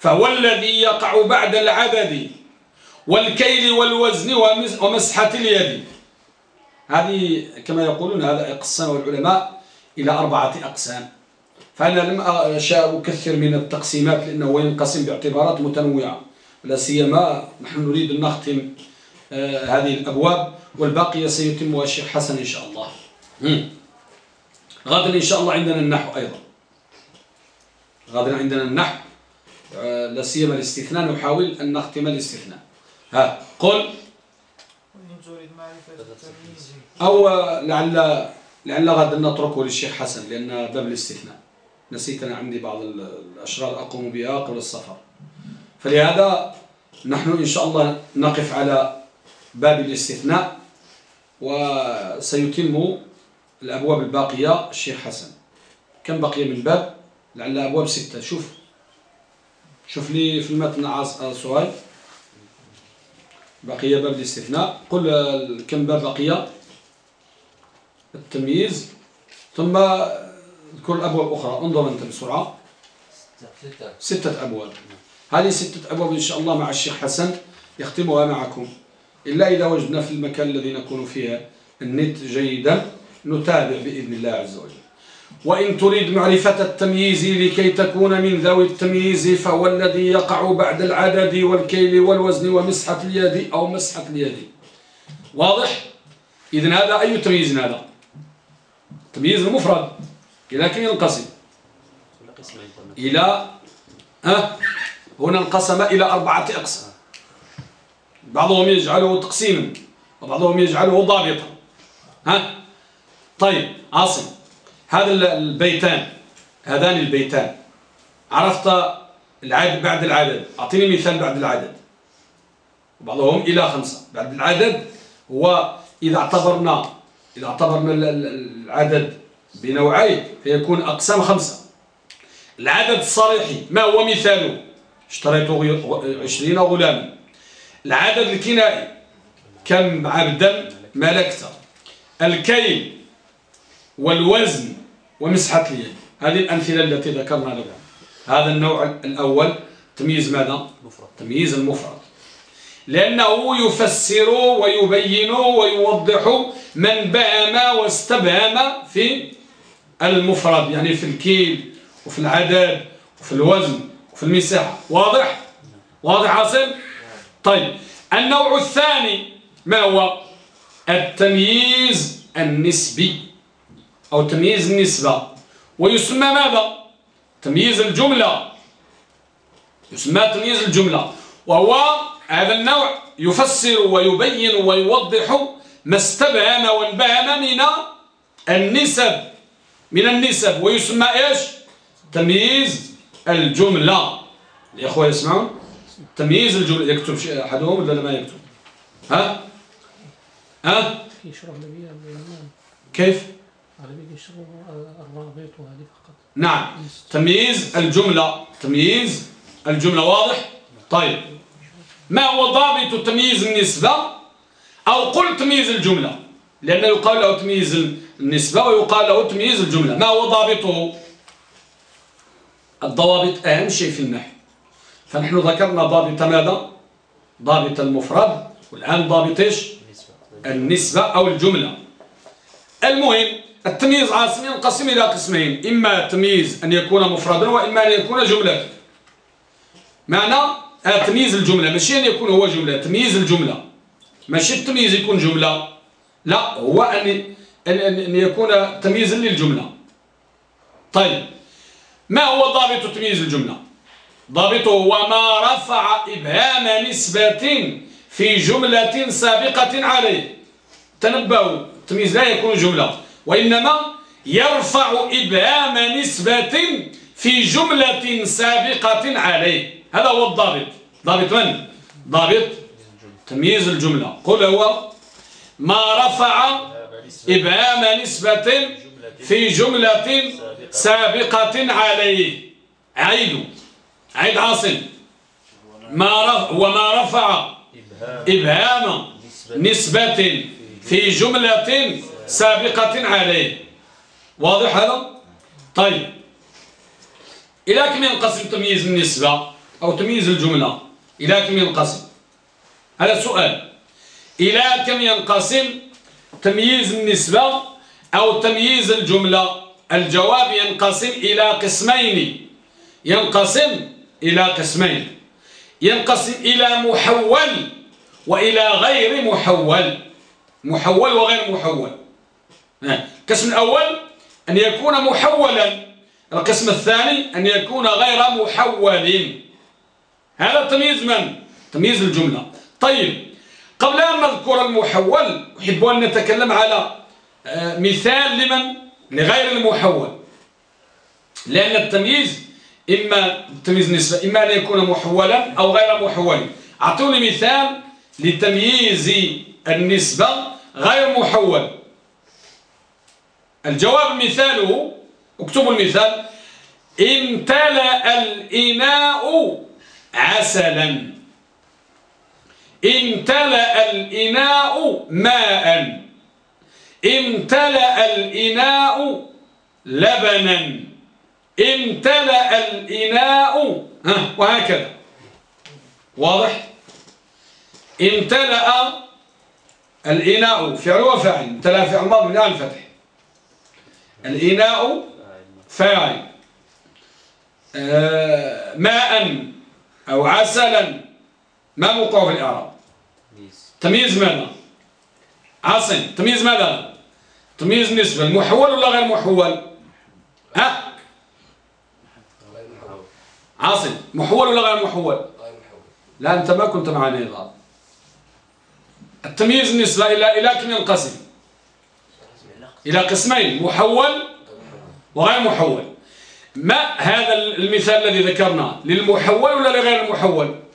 فهو الذي يقع بعد العدد والكيل والوزن ومسحة اليد. هذه كما يقولون هذا قسمه العلماء إلى أربعة أقسام. فأنا لم أشاء أكثر من التقسيمات لأنه ينقسم باعتبارات متنوعة لا سيما نحن نريد أن نختم آه هذه الأبواب والباقية سيتمها الشيخ حسن إن شاء الله. غدا إن شاء الله عندنا النحو أيضا. غدا عندنا النحو آه لا سيما الاستثناء نحاول أن نختم الاستثناء. ها قل. أو لعل لعل غدا نتركه للشيخ حسن لأن باب الاستثناء. نسيت أنا عندي بعض الأشغال أقوم بها قبل السفر. فلهذا نحن إن شاء الله نقف على باب الاستثناء وسيتم الأبواب الباقية الشيخ حسن. كم بقي من باب؟ لعل أبواب ستة. شوف. شوف لي في المتن عاص سؤال. بقي باب الاستثناء. قل كم باب بقي؟ التمييز. ثم اذكر الأبواب الأخرى. انظر أنت بسرعة. ستة ستة أبواب. هذه ستة أبواب إن شاء الله مع الشيخ حسن يختمها معكم. إلا إذا وجدنا في المكان الذي نكون فيه النت جيدا نتابع بإذن الله عز وجل. وإن تريد معرفة التمييز لكي تكون من ذوي التمييز فهو الذي يقع بعد العدد والكيل والوزن ومسحة اليد أو مسحة اليد. واضح؟ إذن هذا أي تمييز هذا؟ تمييز المفرد. إلى كم ينقسم؟ إلى أه هنا انقسم إلى أربعة أقسام. بعضهم يجعله تقسيما وبعضهم يجعله ضابطا. ها؟ طيب عاصم هذا ال- البيتان هذان البيتان. عرفت العدد بعد العدد؟ أعطيني مثال بعد العدد. بعضهم إلى خمسة. بعد العدد هو إذا اعتبرنا إذا اعتبرنا ال- ال- العدد بنوعين فيكون أقسام خمسة. العدد الصريحي ما هو مثاله؟ اشتريت عشرين غلاما. العدد الكنائي كم عبدا؟ ملكت الكيل والوزن ومسحة اليد. هذه الأمثلة التي ذكرنا لكم. هذا النوع الأول تمييز ماذا؟ مفرد. تمييز المفرد. لأنه يفسر ويبين ويوضح من بهم واستبهم في المفرد يعني في الكيل وفي العدد وفي الوزن وفي المساحة واضح؟ واضح عاصم؟ طيب النوع الثاني ما هو التمييز النسبي أو تمييز النسبة ويسمى ماذا؟ تمييز الجملة يسمى تمييز الجملة وهو هذا النوع يفسر ويبين ويوضح ما استبهم وانبهم من النسب من النسب ويسمى إيش؟ تمييز الجملة. الإخوة يسمعون تمييز الجملة. يكتب شيء أحدهم ولا ما يكتب؟ ها؟ ها؟ كيف؟ نعم. تمييز الجملة. تمييز الجملة واضح؟ طيب. ما هو ضابط تمييز النسبة؟ أو قل تمييز الجملة. لأنه يقال له تمييز النسبة ويقال له تمييز الجملة. ما هو ضابطه الضوابط؟ أهم شيء في النحو فنحن ذكرنا ضابط ماذا؟ ضابط المفرد. والآن ضابط إيش؟ النسبة أو الجملة. المهم التمييز عاصم ينقسم إلى قسمين. إما تمييز أن يكون مفردا وإما أن يكون جملة. معنى؟ آه، تمييز الجملة. ماشي أن يكون هو جملة. تمييز الجملة. ماشي التمييز يكون جملة. لا هو أن أن, يكون تمييزا للجملة. طيب ما هو ضابط تمييز الجملة؟ ضابطه هو ما رفع إبهام نسبة في جملة سابقة عليه. تنبهوا التمييز لا يكون جملة وإنما يرفع إبهام نسبة في جملة سابقة عليه. هذا هو الضابط. ضابط من؟ ضابط تمييز الجملة. قل هو ما رفع إبهام نسبة في جملة سابقة عليه. عيد. عيد عاصم ما رفع وما رفع. إبهام نسبة في جملة سابقة عليه. واضح هذا؟ طيب. إلى كم ينقسم تمييز النسبة أو تمييز الجملة؟ إلى كم ينقسم؟ هذا سؤال. إلى كم ينقسم تمييز النسبة أو تمييز الجملة. الجواب ينقسم إلى قسمين. ينقسم إلى قسمين. ينقسم إلى محول وإلى غير محول. محول وغير محول. القسم الأول أن يكون محولا. القسم الثاني أن يكون غير محول. هذا تمييز من؟ تمييز الجملة. طيب. قبل أن نذكر المحول أحب أن نتكلم على آه، مثال لمن؟ لغير المحول. لأن التمييز إما تمييز نسبة إما أن يكون محولا أو غير محول. أعطوني مثال لتمييز النسبة غير محول. الجواب مثاله اكتبوا المثال. امتلأ الإناء عسلا. امتلأ الإناء ماء. امتلأ الإناء لبنا. امتلأ الإناء وهكذا. واضح؟ امتلأ الإناء فعل وفاعل. امتلأ فعل ماضي من الفتح الإناء فاعل. آه ماء أو عسلا. ما موقع في الإعراب؟ تمييز. ماذا؟ عاصم تمييز ماذا؟ تمييز نسبة المحول ولا غير محول؟ ها؟ عاصم محول ولا غير محول؟ لا أنت ما كنت معنا إذا التمييز النسبة إلى إلى كم ينقسم إلى قسمين محول وغير محول. ما هذا المثال الذي ذكرناه للمحول ولا لغير المحول؟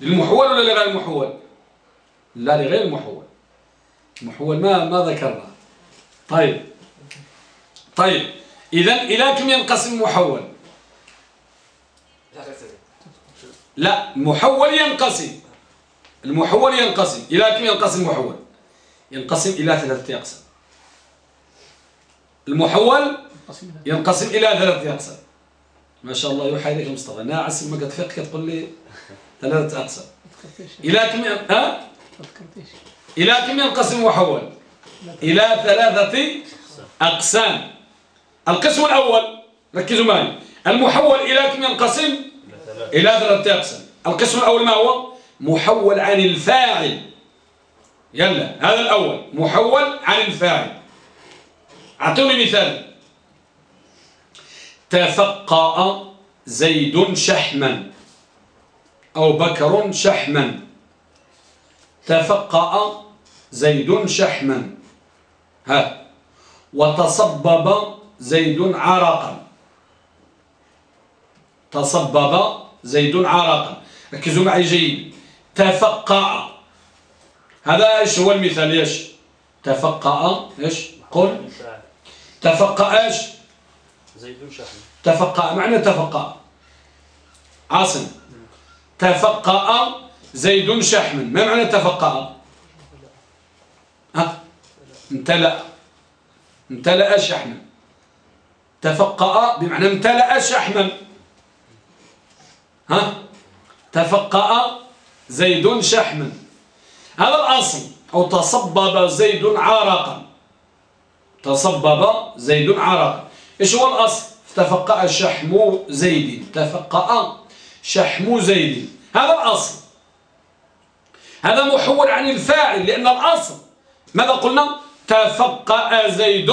للمحول ولا لغير المحول؟ لا لغير المحول. المحول ما ما ذكرنا. طيب. طيب. إذا إلى كم ينقسم المحول؟ لا المحول ينقسم. المحول ينقسم. إلى كم ينقسم المحول؟ ينقسم إلى ثلاثة أقسام. المحول قسم ينقسم إلى ثلاثة أقسام. ما شاء الله يوحى إليك مصطفى. ناعس ما قد فيك تقول لي ثلاثة أقسام. إلى كم ين- ها؟ إلى كم ينقسم المحول إلى ثلاثة أقسام. القسم الأول ركزوا معي. المحول إلى كم ينقسم إلى ثلاثة أقسام. القسم الأول ما هو؟ محول عن الفاعل. يلا هذا الأول. محول عن الفاعل. أعطوني مثال. تفقأ زيد شحما أو بكر شحما. تفقأ زيد شحما. ها. وتصبب زيد عرقا. تصبب زيد عرقا. ركزوا معي جيد. تفقأ. هذا إيش هو المثال؟ إيش؟ تفقأ إيش؟ قل. تفقأ إيش؟ تفقأ. معنى تفقأ. عاصم. تفقأ زيد شحما ما معنى تفقأ؟ ها؟ امتلأ. امتلأ شحما تفقأ بمعنى امتلأ شحما ها؟ تفقأ زيد شحما هذا الأصل أو تصبب زيد عرقا تصبب زيد عرقا إيش هو الأصل؟ تفقأ شحم زيد. تفقأ شحم زيد. هذا الأصل. هذا محول عن الفاعل لأن الأصل ماذا قلنا؟ تفقأ زيد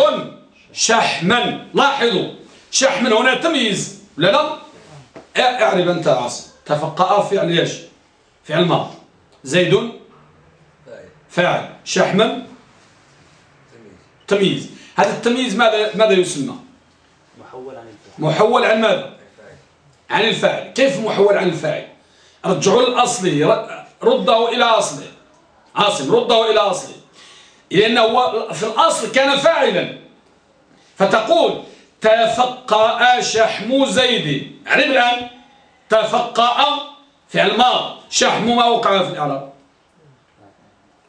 شحما. لاحظوا شحما هنا تمييز لا؟ لا اعرب أنت عاصم تفقأ فعل إيش؟ فعل ماضي زيد فاعل. شحما؟ تمييز. هذا التمييز ماذا ماذا يسمى؟ محول عن ماذا؟ عن الفاعل. كيف محول عن الفاعل؟ رجعوا للأصلي ر- رده إلى أصله. عاصم رده إلى أصله. لأنه هو في الأصل كان فاعلا. فتقول تفقأ شحم زيد. اعرف الآن تفقأ فعل ماض شحم ما وقع في الإعراب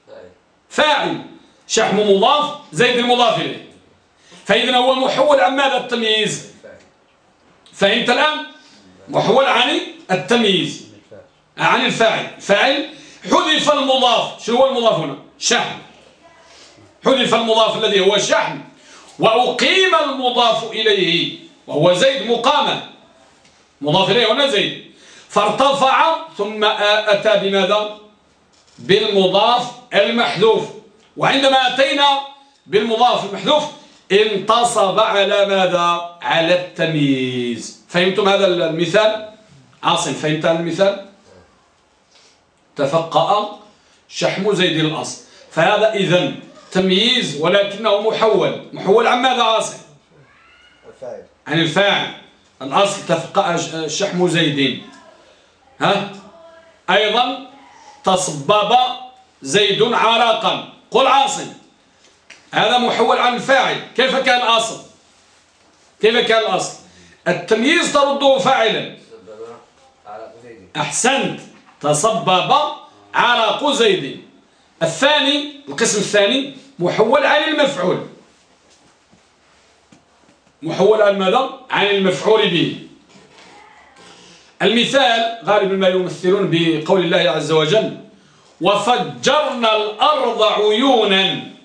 فاعل. فاعل. شحم مضاف زيد المضاف إليه. فإذا هو محول عن ماذا التمييز؟ فهمت الآن؟ محول عن التمييز. عن الفاعل. فاعل حذف المضاف. شو هو المضاف هنا؟ شحم حذف المضاف الذي هو شحم وأقيم المضاف إليه. وهو زيد مقامة مضاف إليه هنا زيد. فارتفع ثم أتى بماذا؟ بالمضاف المحذوف. وعندما أتينا بالمضاف المحذوف انتصب على ماذا؟ على التمييز. فهمتم هذا المثال؟ عاصم فهمت هذا المثال؟ تفقأ شحم زيد الأصل. فهذا إذن تمييز ولكنه محول. محول عن ماذا عاصم؟ الفاعل. عن الفاعل. الأصل تفقأ شحم زيد. ها؟ أيضا تصبب زيد عرقا قل عاصم. هذا محول عن الفاعل كيف كان الأصل؟ كيف كان الأصل؟ التمييز ترده فاعلا. أحسنت. تصبب عرق زيد الثاني القسم الثاني محول عن المفعول. محول عن ماذا؟ عن المفعول به. المثال غالبا ما يمثلون بقول الله عز وجل وفجرنا الأرض عيونا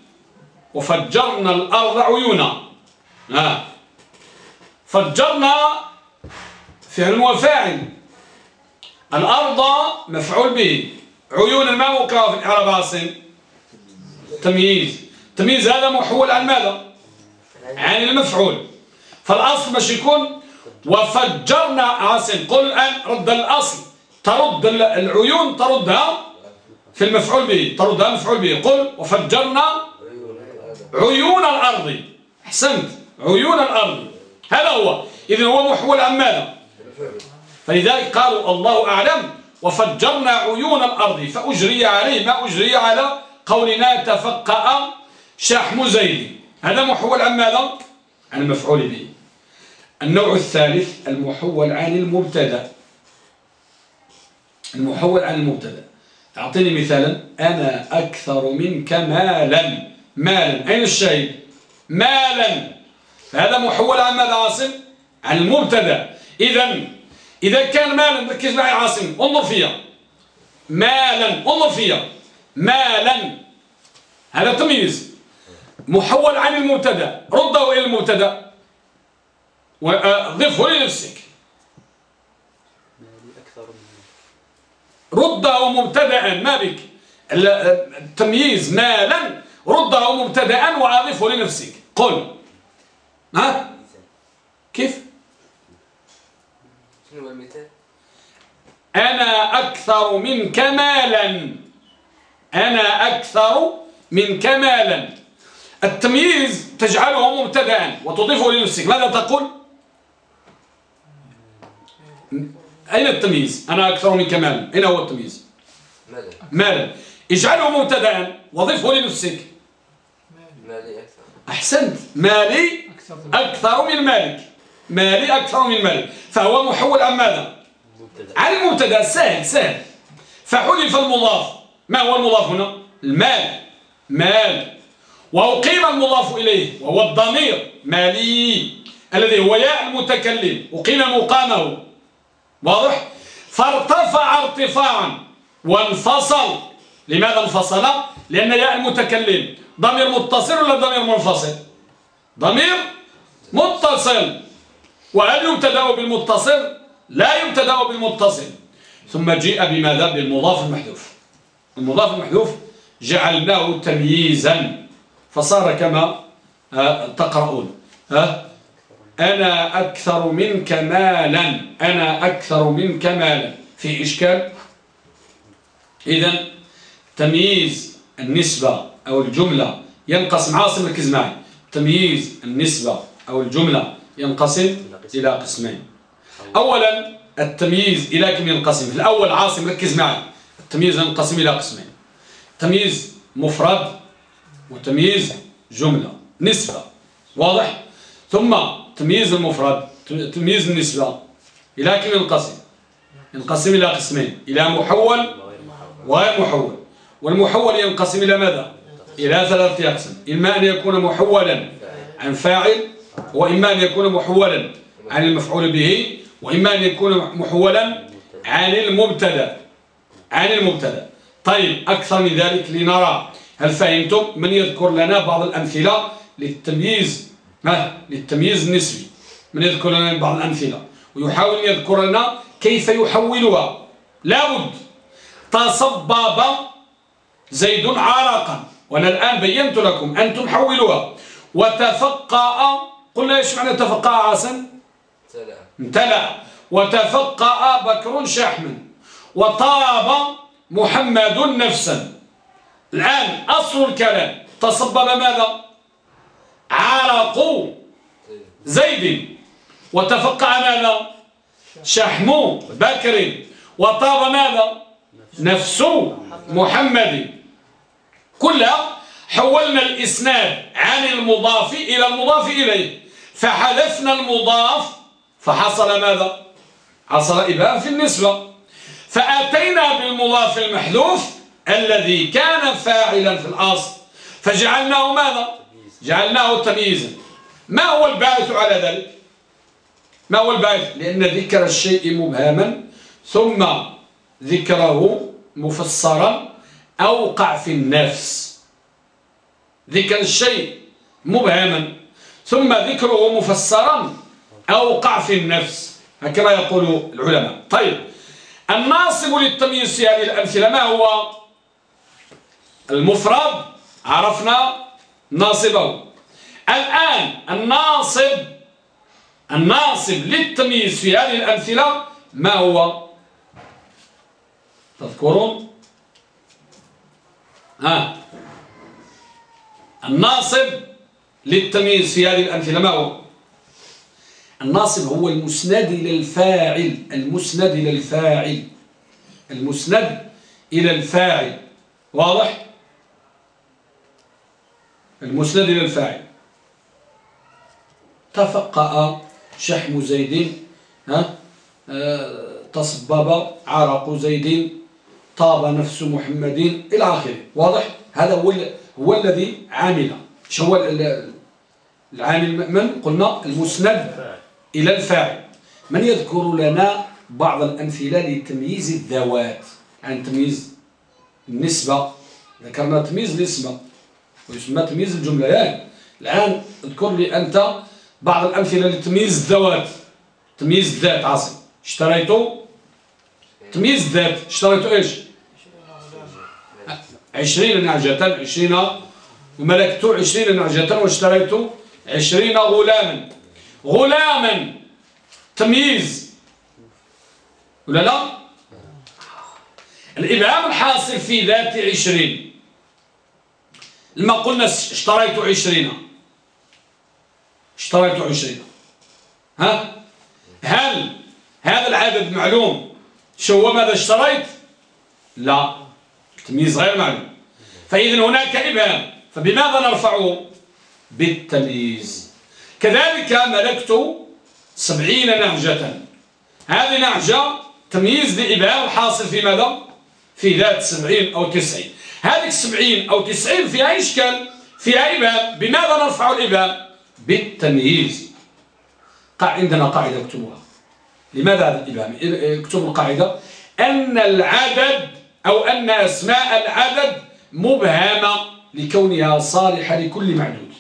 وفجرنا الأرض عيونا. فجرنا فعل وفاعل. الأرض مفعول به. عيون الماء موقعه في الإعراب عاصم تمييز. تمييز هذا محول عن ماذا؟ عن المفعول. فالأصل باش يكون وفجرنا عاصم قل الآن رد الأصل. ترد العيون تردها في المفعول به. تردها المفعول به. قل وفجرنا عيون الأرض. أحسنت. عيون الأرض. هذا هو. إذن هو محول عن ماذا؟ فلذلك قالوا الله أعلم وفجرنا عيون الأرض فأجري عليه ما أجري على قولنا تفقأ شحم زيد هذا محول عن ماذا؟ عن المفعول به. النوع الثالث المحول عن المبتدأ. المحول عن المبتدأ. أعطيني مثالا. أنا أكثر منك مالا. مالا. أين الشيء مالا. هذا محول عن ماذا عاصم؟ عن المبتدا. إذا إذا كان مالا ركز معي عاصم انظر فيها مالا انظر فيها مالا. هذا تمييز. محول عن المبتدا. رده إلى المبتدا. وضفه لنفسك. رده مبتدا ما بك. التمييز مالا. رده مبتدأ وأضفه لنفسك. قل. ها؟ كيف؟ شنو المثال؟ أنا أكثر منك مالا. أنا أكثر منك مالا. التمييز تجعله مبتدا وتضيفه لنفسك. ماذا تقول؟ أين التمييز؟ أنا أكثر منك مالا. أين هو التمييز؟ مالا. اجعله مبتدا وضيفه لنفسك. مالي أكثر. أحسنت. مالي أكثر من مالك مالي أكثر من مالك فهو محول عن ماذا؟ عن المبتدأ. سهل سهل. فحذف المضاف. ما هو المضاف هنا؟ المال. مال. وأقيم المضاف إليه وهو الضمير. مالي. الذي هو ياء المتكلم. أقيم مقامه. واضح؟ فارتفع ارتفاعا. وانفصل. لماذا انفصل؟ لأن ياء المتكلم. ضمير متصل ولا ضمير منفصل؟ ضمير متصل. وهل يبتدأ بالمتصل؟ لا يبتدأ بالمتصل. ثم جيء بماذا؟ بالمضاف المحذوف. المضاف المحذوف جعلناه تمييزا. فصار كما آه، تقرؤون. ها أنا أكثر منك مالا. أنا أكثر منك مالا. في إشكال؟ إذا تمييز النسبة أو الجملة ينقسم عاصم ركز معي. تمييز النسبة أو الجملة ينقسم إلى قسمين. أولا التمييز إلى كم ينقسم؟ في الأول عاصم ركز معي. التمييز ينقسم إلى قسمين. تمييز مفرد وتمييز جملة. نسبة. واضح؟ ثم تمييز المفرد. تمييز النسبة إلى كم ينقسم؟ ينقسم إلى قسمين. إلى محول. وغير محول. والمحول ينقسم إلى ماذا؟ إلى ثلاثة أقسام. إما أن يكون محولا عن فاعل وإما أن يكون محولا عن المفعول به وإما أن يكون محولا عن المبتدأ. عن المبتدأ. طيب أكثر من ذلك لنرى. هل فهمتم؟ من يذكر لنا بعض الأمثلة للتمييز؟ ما؟ للتمييز النسبي. من يذكر لنا بعض الأمثلة. ويحاول يذكر لنا كيف يحولها. لابد. تصبب زيد عرقا وأنا الآن بينت لكم أنتم حولوها. وتفقأ قلنا إيش معنى تفقأ عاصم؟ امتلأ. وتفقأ بكر شحما وطاب محمد نفسا. الآن أصل الكلام. تصبب ماذا؟ عرق زيد. وتفقع ماذا؟ شحم بكر. وطاب ماذا؟ نفس محمد. كلها حولنا الإسناد عن المضاف إلى المضاف إليه. فحذفنا المضاف فحصل ماذا؟ حصل إبهام في النسبة فأتينا بالمضاف المحذوف الذي كان فاعلا في الأصل. فجعلناه ماذا؟ جعلناه تمييزا. ما هو الباعث على ذلك؟ ما هو الباعث؟ لأن ذكر الشيء مبهما ثم ذكره مفسرا. أوقع في النفس. ذكر الشيء مبهما ثم ذكره مفسرا أوقع في النفس. هكذا يقول العلماء. طيب الناصب للتمييز في هذه الأمثلة ما هو؟ المفرد عرفنا ناصبه. الآن الناصب الناصب للتمييز في هذه الأمثلة ما هو؟ تذكرون؟ ها. الناصب للتمييز في هذه الأمثلة ما هو؟ الناصب هو المسند إلى الفاعل المسند إلى الفاعل المسند إلى الفاعل واضح؟ المسند إلى الفاعل. تفقأ شحم زيد ها؟ آه، تصبب عرق زيد. طاب نفس محمد إلى آخره. واضح؟ هذا هو هو الذي عامل. شو العامل من؟ قلنا المسند إلى الفاعل. من يذكر لنا بعض الأمثلة لتمييز الذوات؟ عن تمييز النسبة. ذكرنا تمييز النسبة ويسمى تمييز الجملة يعني الآن اذكر لي أنت بعض الأمثلة لتمييز الذوات. تمييز الذات عاصم. اشتريته تمييز الذات اشتريته إيش عشرين نعجة عشرين وملكت عشرين نعجة واشتريت عشرين غلاما. غلاما. تمييز. ولا لا؟ الإبهام الحاصل في ذات عشرين. لما قلنا اشتريت عشرين؟ اشتريت عشرين؟ ها؟ هل هذا العدد معلوم؟ شو ماذا اشتريت؟ لا التمييز غير معلوم. فإذا هناك إبهام. فبماذا نرفعه بالتمييز؟ كذلك ملكت سبعين نهجة. هذه نهجة تمييز لإبهام حاصل في ماذا؟ في ذات سبعين أو تسعين. هذه السبعين أو تسعين فيها إشكال فيها إبهام. بماذا نرفع الإبهام؟ بالتمييز. عندنا قاعدة اكتبوها لماذا هذا الإبهام اكتبوا القاعدة. أن العدد أو أن أسماء العدد مبهمة لكونها صالحة لكل معدود.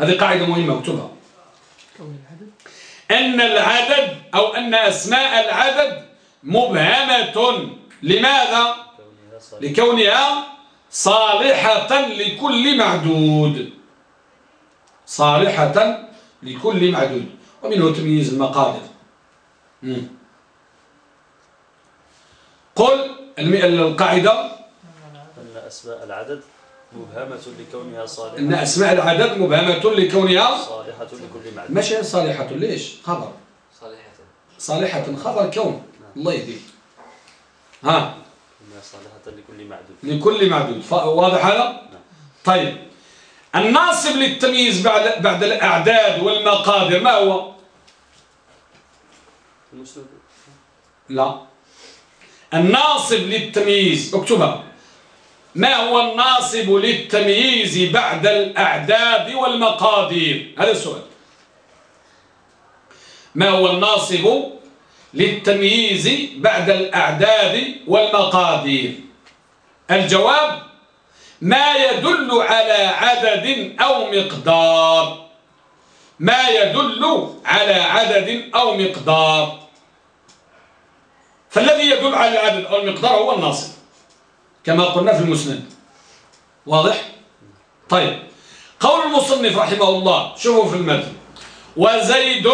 هذه قاعدة مهمة اكتبها. أن العدد أو أن أسماء العدد مبهمة لماذا؟ لكونها صالحة لكل معدود. صالحة لكل معدود. ومنه تمييز المقادر قل القاعدة أن أسماء العدد مبهمة لكونها صالحة. أن أسماء العدد مبهمة لكونها صالحة لكل معدود ماشي صالحة ليش؟ خبر. صالحة. صالحة خبر كون. الله يهديك. ها. صالحة لكل معدود لكل معدود واضح هذا؟ طيب. الناصب للتمييز بعد بعد الأعداد والمقادر ما هو؟ لا. الناصب للتمييز اكتبها ما هو الناصب للتمييز بعد الأعداد والمقادير؟ هذا السؤال. ما هو الناصب للتمييز بعد الأعداد والمقادير؟ الجواب ما يدل على عدد أو مقدار. ما يدل على عدد أو مقدار. فالذي يدل على العدد أو المقدار هو الناصب كما قلنا في المسند. واضح؟ طيب. قول المصنف رحمه الله شوفوا في المتن. وزيد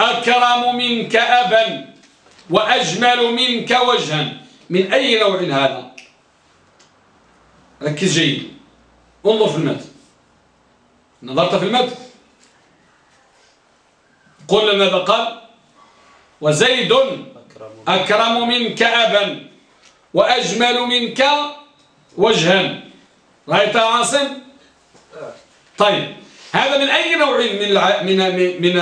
أكرم منك أبا وأجمل منك وجها. من أي نوع هذا؟ ركز جيد. انظر في المتن. نظرت في المتن؟ قل ماذا قال؟ وزيد أكرم منك أبا وأجمل منك وجها. رأيت عاصم؟ طيب هذا من أي نوع من من من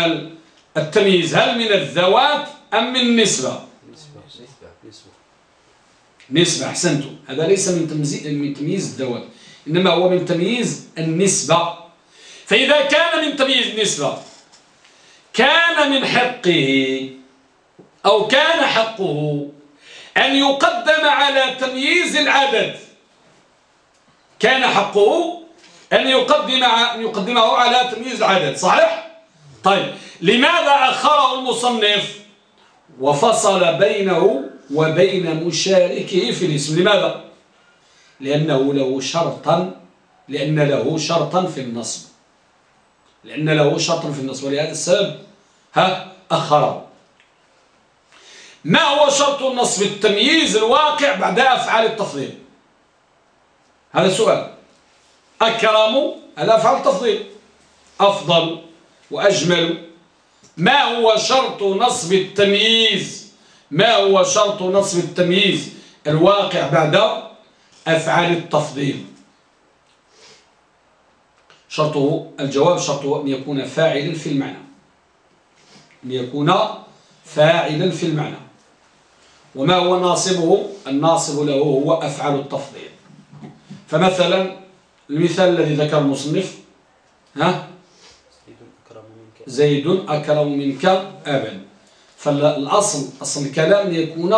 التمييز؟ هل من الذوات أم من النسبة؟ نسبة أحسنتم. هذا ليس من تمييز من تمييز الذوات إنما هو من تمييز النسبة. فإذا كان من تمييز النسبة كان من حقه أو كان حقه أن يقدم على تمييز العدد. كان حقه أن يقدم أن يقدمه على تمييز العدد صحيح؟ طيب لماذا أخره المصنف؟ وفصل بينه وبين مشاركه في الاسم. لماذا؟ لأنه له شرطا لأن له شرطا في النصب. لأن له شرطا في النصب. ولهذا السبب ها أخره. ما هو شرط النصب؟ التمييز الواقع بعد أفعال التفضيل. هذا سؤال. أكرم هذا أفعال التفضيل. أفضل وأجمل. ما هو شرط نصب التمييز؟ ما هو شرط نصب التمييز الواقع بعد أفعال التفضيل؟ شرطه الجواب شرطه أن يكون فاعلا في المعنى. أن يكون فاعلا في المعنى. وما هو ناصبه؟ الناصب له هو أفعال التفضيل. فمثلا المثال الذي ذكر المصنف ها؟ زيد أكرم منك أبا. فالأصل أصل الكلام يكون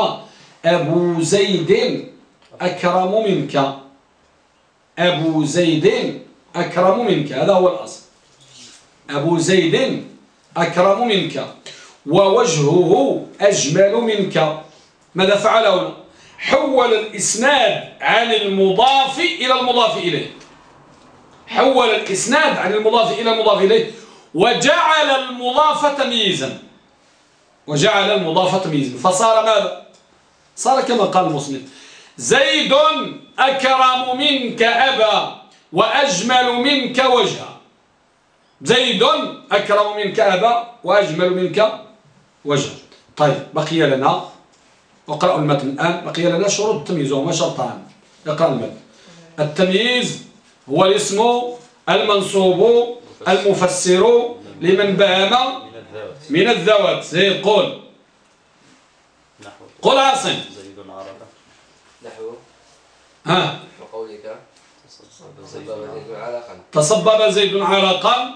أبو زيد أكرم منك. أبو زيد أكرم منك هذا هو الأصل. أبو زيد أكرم منك ووجهه أجمل منك. ماذا فعل هنا حول الإسناد عن المضاف إلى المضاف إليه. حول الإسناد عن المضاف إلى المضاف إليه. وجعل المضاف تمييزا. وجعل المضاف تمييزا. فصار ماذا؟ صار كما قال المصنف. زيد أكرم منك أبا وأجمل منك وجها. زيد أكرم منك أبا وأجمل منك وجها. طيب بقي لنا اقرأوا المتن. الآن بقي لنا شروط التمييز وهما شرطان. اقرأ المتن. التمييز هو الاسم المنصوب المفسر لمن بهم من الذوات. زي قول. قول عاصم. زيد نحو. ها. وقولك. زيد تصبب زيد علقا تصبب زيد عرقا.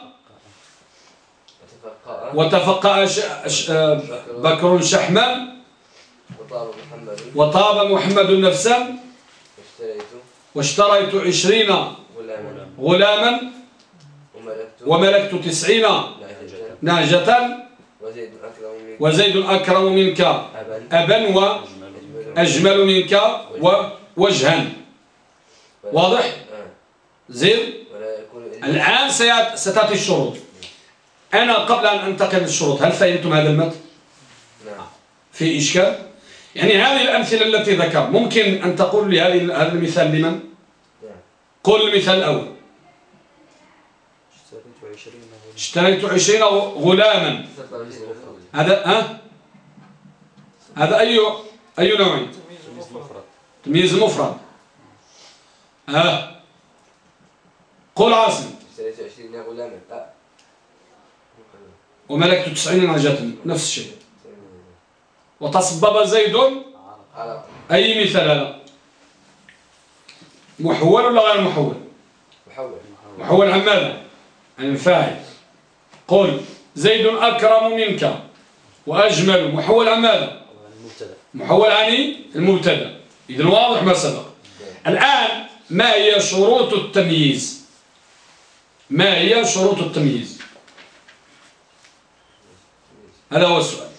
وتفقأ. وتفقأ ش... ش... آه، بكر شحما. وطاب محمد. وطاب محمد نفسا واشتريت عشرين غلاما. غلاما. وملكت وملكت تسعين ناجة وزيد أكرم منك. وزيد أكرم منك. أبا. أبا وأجمل منك. ووجها واضح؟ آه. إلا الآن ستأتي الشروط. أنا قبل أن أنتقل للشروط هل فهمتم هذا المتن؟ نعم. في إشكال؟ يعني هذه الأمثلة التي ذكر ممكن أن تقول لي هذه هذا المثال لمن؟ قل المثال الأول اشتريت عشرين غلاما. هذا ها؟ هذا أي أي نوع؟ تمييز مفرد مفرد تمييز مفرد ها قل عاصم اشتريت عشرين غلاما. وملكت تسعين نعجة نفس الشيء وتصبب زيد أي مثال هذا محول ولا غير محول محول؟ محول عن ماذا؟ عن الفاعل. قل زيد أكرم منك وأجمل. محول عن ماذا؟ محول عن المبتدا. إذن واضح ما سبق. الآن ما هي شروط التمييز؟ ما هي شروط التمييز؟ هذا هو السؤال.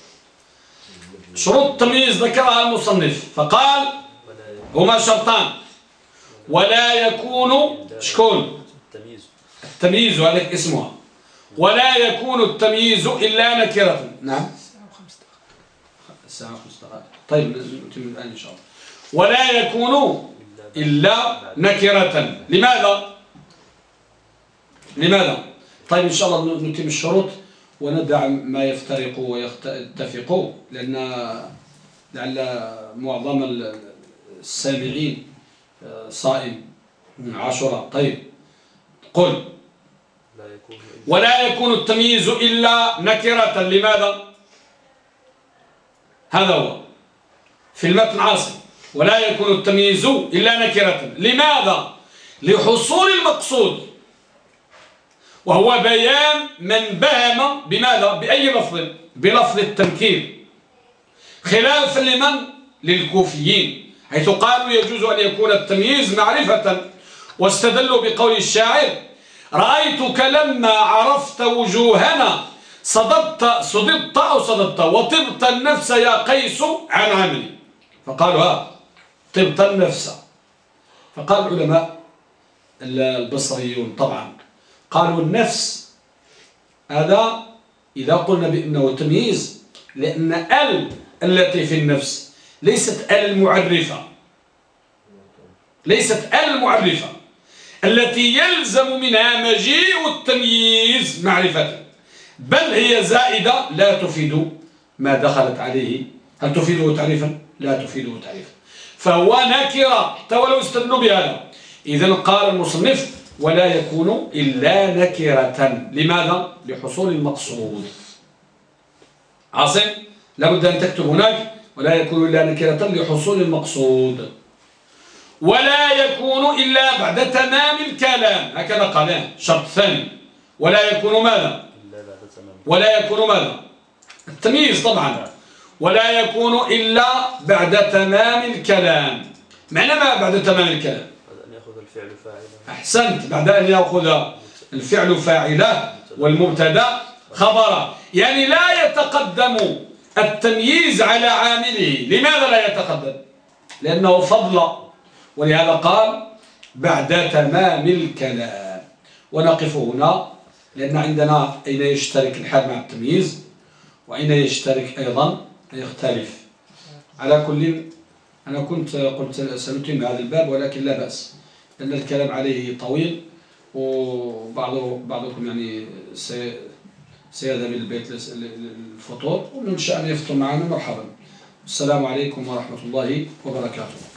شروط التمييز ذكرها المصنف. فقال هما شرطان. ولا يكون شكون؟ التمييز التمييز هذا اسمها. ولا يكون التمييز إلا نكرة. نعم. الساعة خمس دقائق طيب نتم الآن إن شاء الله. ولا يكون إلا نكرة. لماذا؟ لماذا؟ طيب إن شاء الله نتم الشروط. وندع ما يفترق ويتفق لأن لعل معظم السامعين آه، صائم عاشوراء. طيب قل. ولا يكون التمييز إلا نكرة. لماذا؟ هذا هو. في المتن عاصم. ولا يكون التمييز إلا نكرة. لماذا؟ لحصول المقصود. وهو بيان من بهم بماذا؟ بأي لفظ؟ بلفظ التنكير. خلافا لمن؟ للكوفيين حيث قالوا يجوز أن يكون التمييز معرفة. واستدلوا بقول الشاعر رأيتك لما عرفت وجوهنا صددت صددت أو صددت؟ وطبت النفس يا قيس عن عملي. فقالوا ها طبت النفس. فقال العلماء البصريون طبعا. قالوا النفس. هذا إذا قلنا بأنه تمييز لأن ال التي في النفس ليست ال المعرفة. ليست ال المعرفة. التي يلزم منها مجيء التمييز معرفة. بل هي زائدة لا تفيد ما دخلت عليه. هل تفيده تعريفا؟ لا تفيده تعريفا. فهو نكرة. حتى ولو استدلوا بهذا. إذا قال المصنف ولا يكون إلا نكرة. لماذا؟ لحصول المقصود. عاصم لابد أن تكتب هناك. ولا يكون إلا نكرة لحصول المقصود. ولا يكون إلا بعد تمام الكلام. هكذا قال شرط ثاني ولا يكون ماذا؟ ولا يكون ماذا؟ التمييز طبعا. ولا يكون إلا بعد تمام الكلام. معنى ما بعد تمام الكلام؟ الفعل فاعلا أحسنت. بعد أن يأخذ الفعل فاعلة والمبتدأ خبره يعني لا يتقدم التمييز على عامله. لماذا لا يتقدم؟ لأنه فضل. ولهذا قال بعد تمام الكلام. ونقف هنا. لأن عندنا أين يشترك الحال مع التمييز؟ وأين يشترك أيضا؟ يختلف. على كل أنا كنت قلت سنتم هذا الباب ولكن لا بأس. لأن الكلام عليه طويل وبعض بعضكم يعني سيذهب البيت الفطور ومن شأن يفطر معنا مرحبا. السلام عليكم ورحمة الله وبركاته.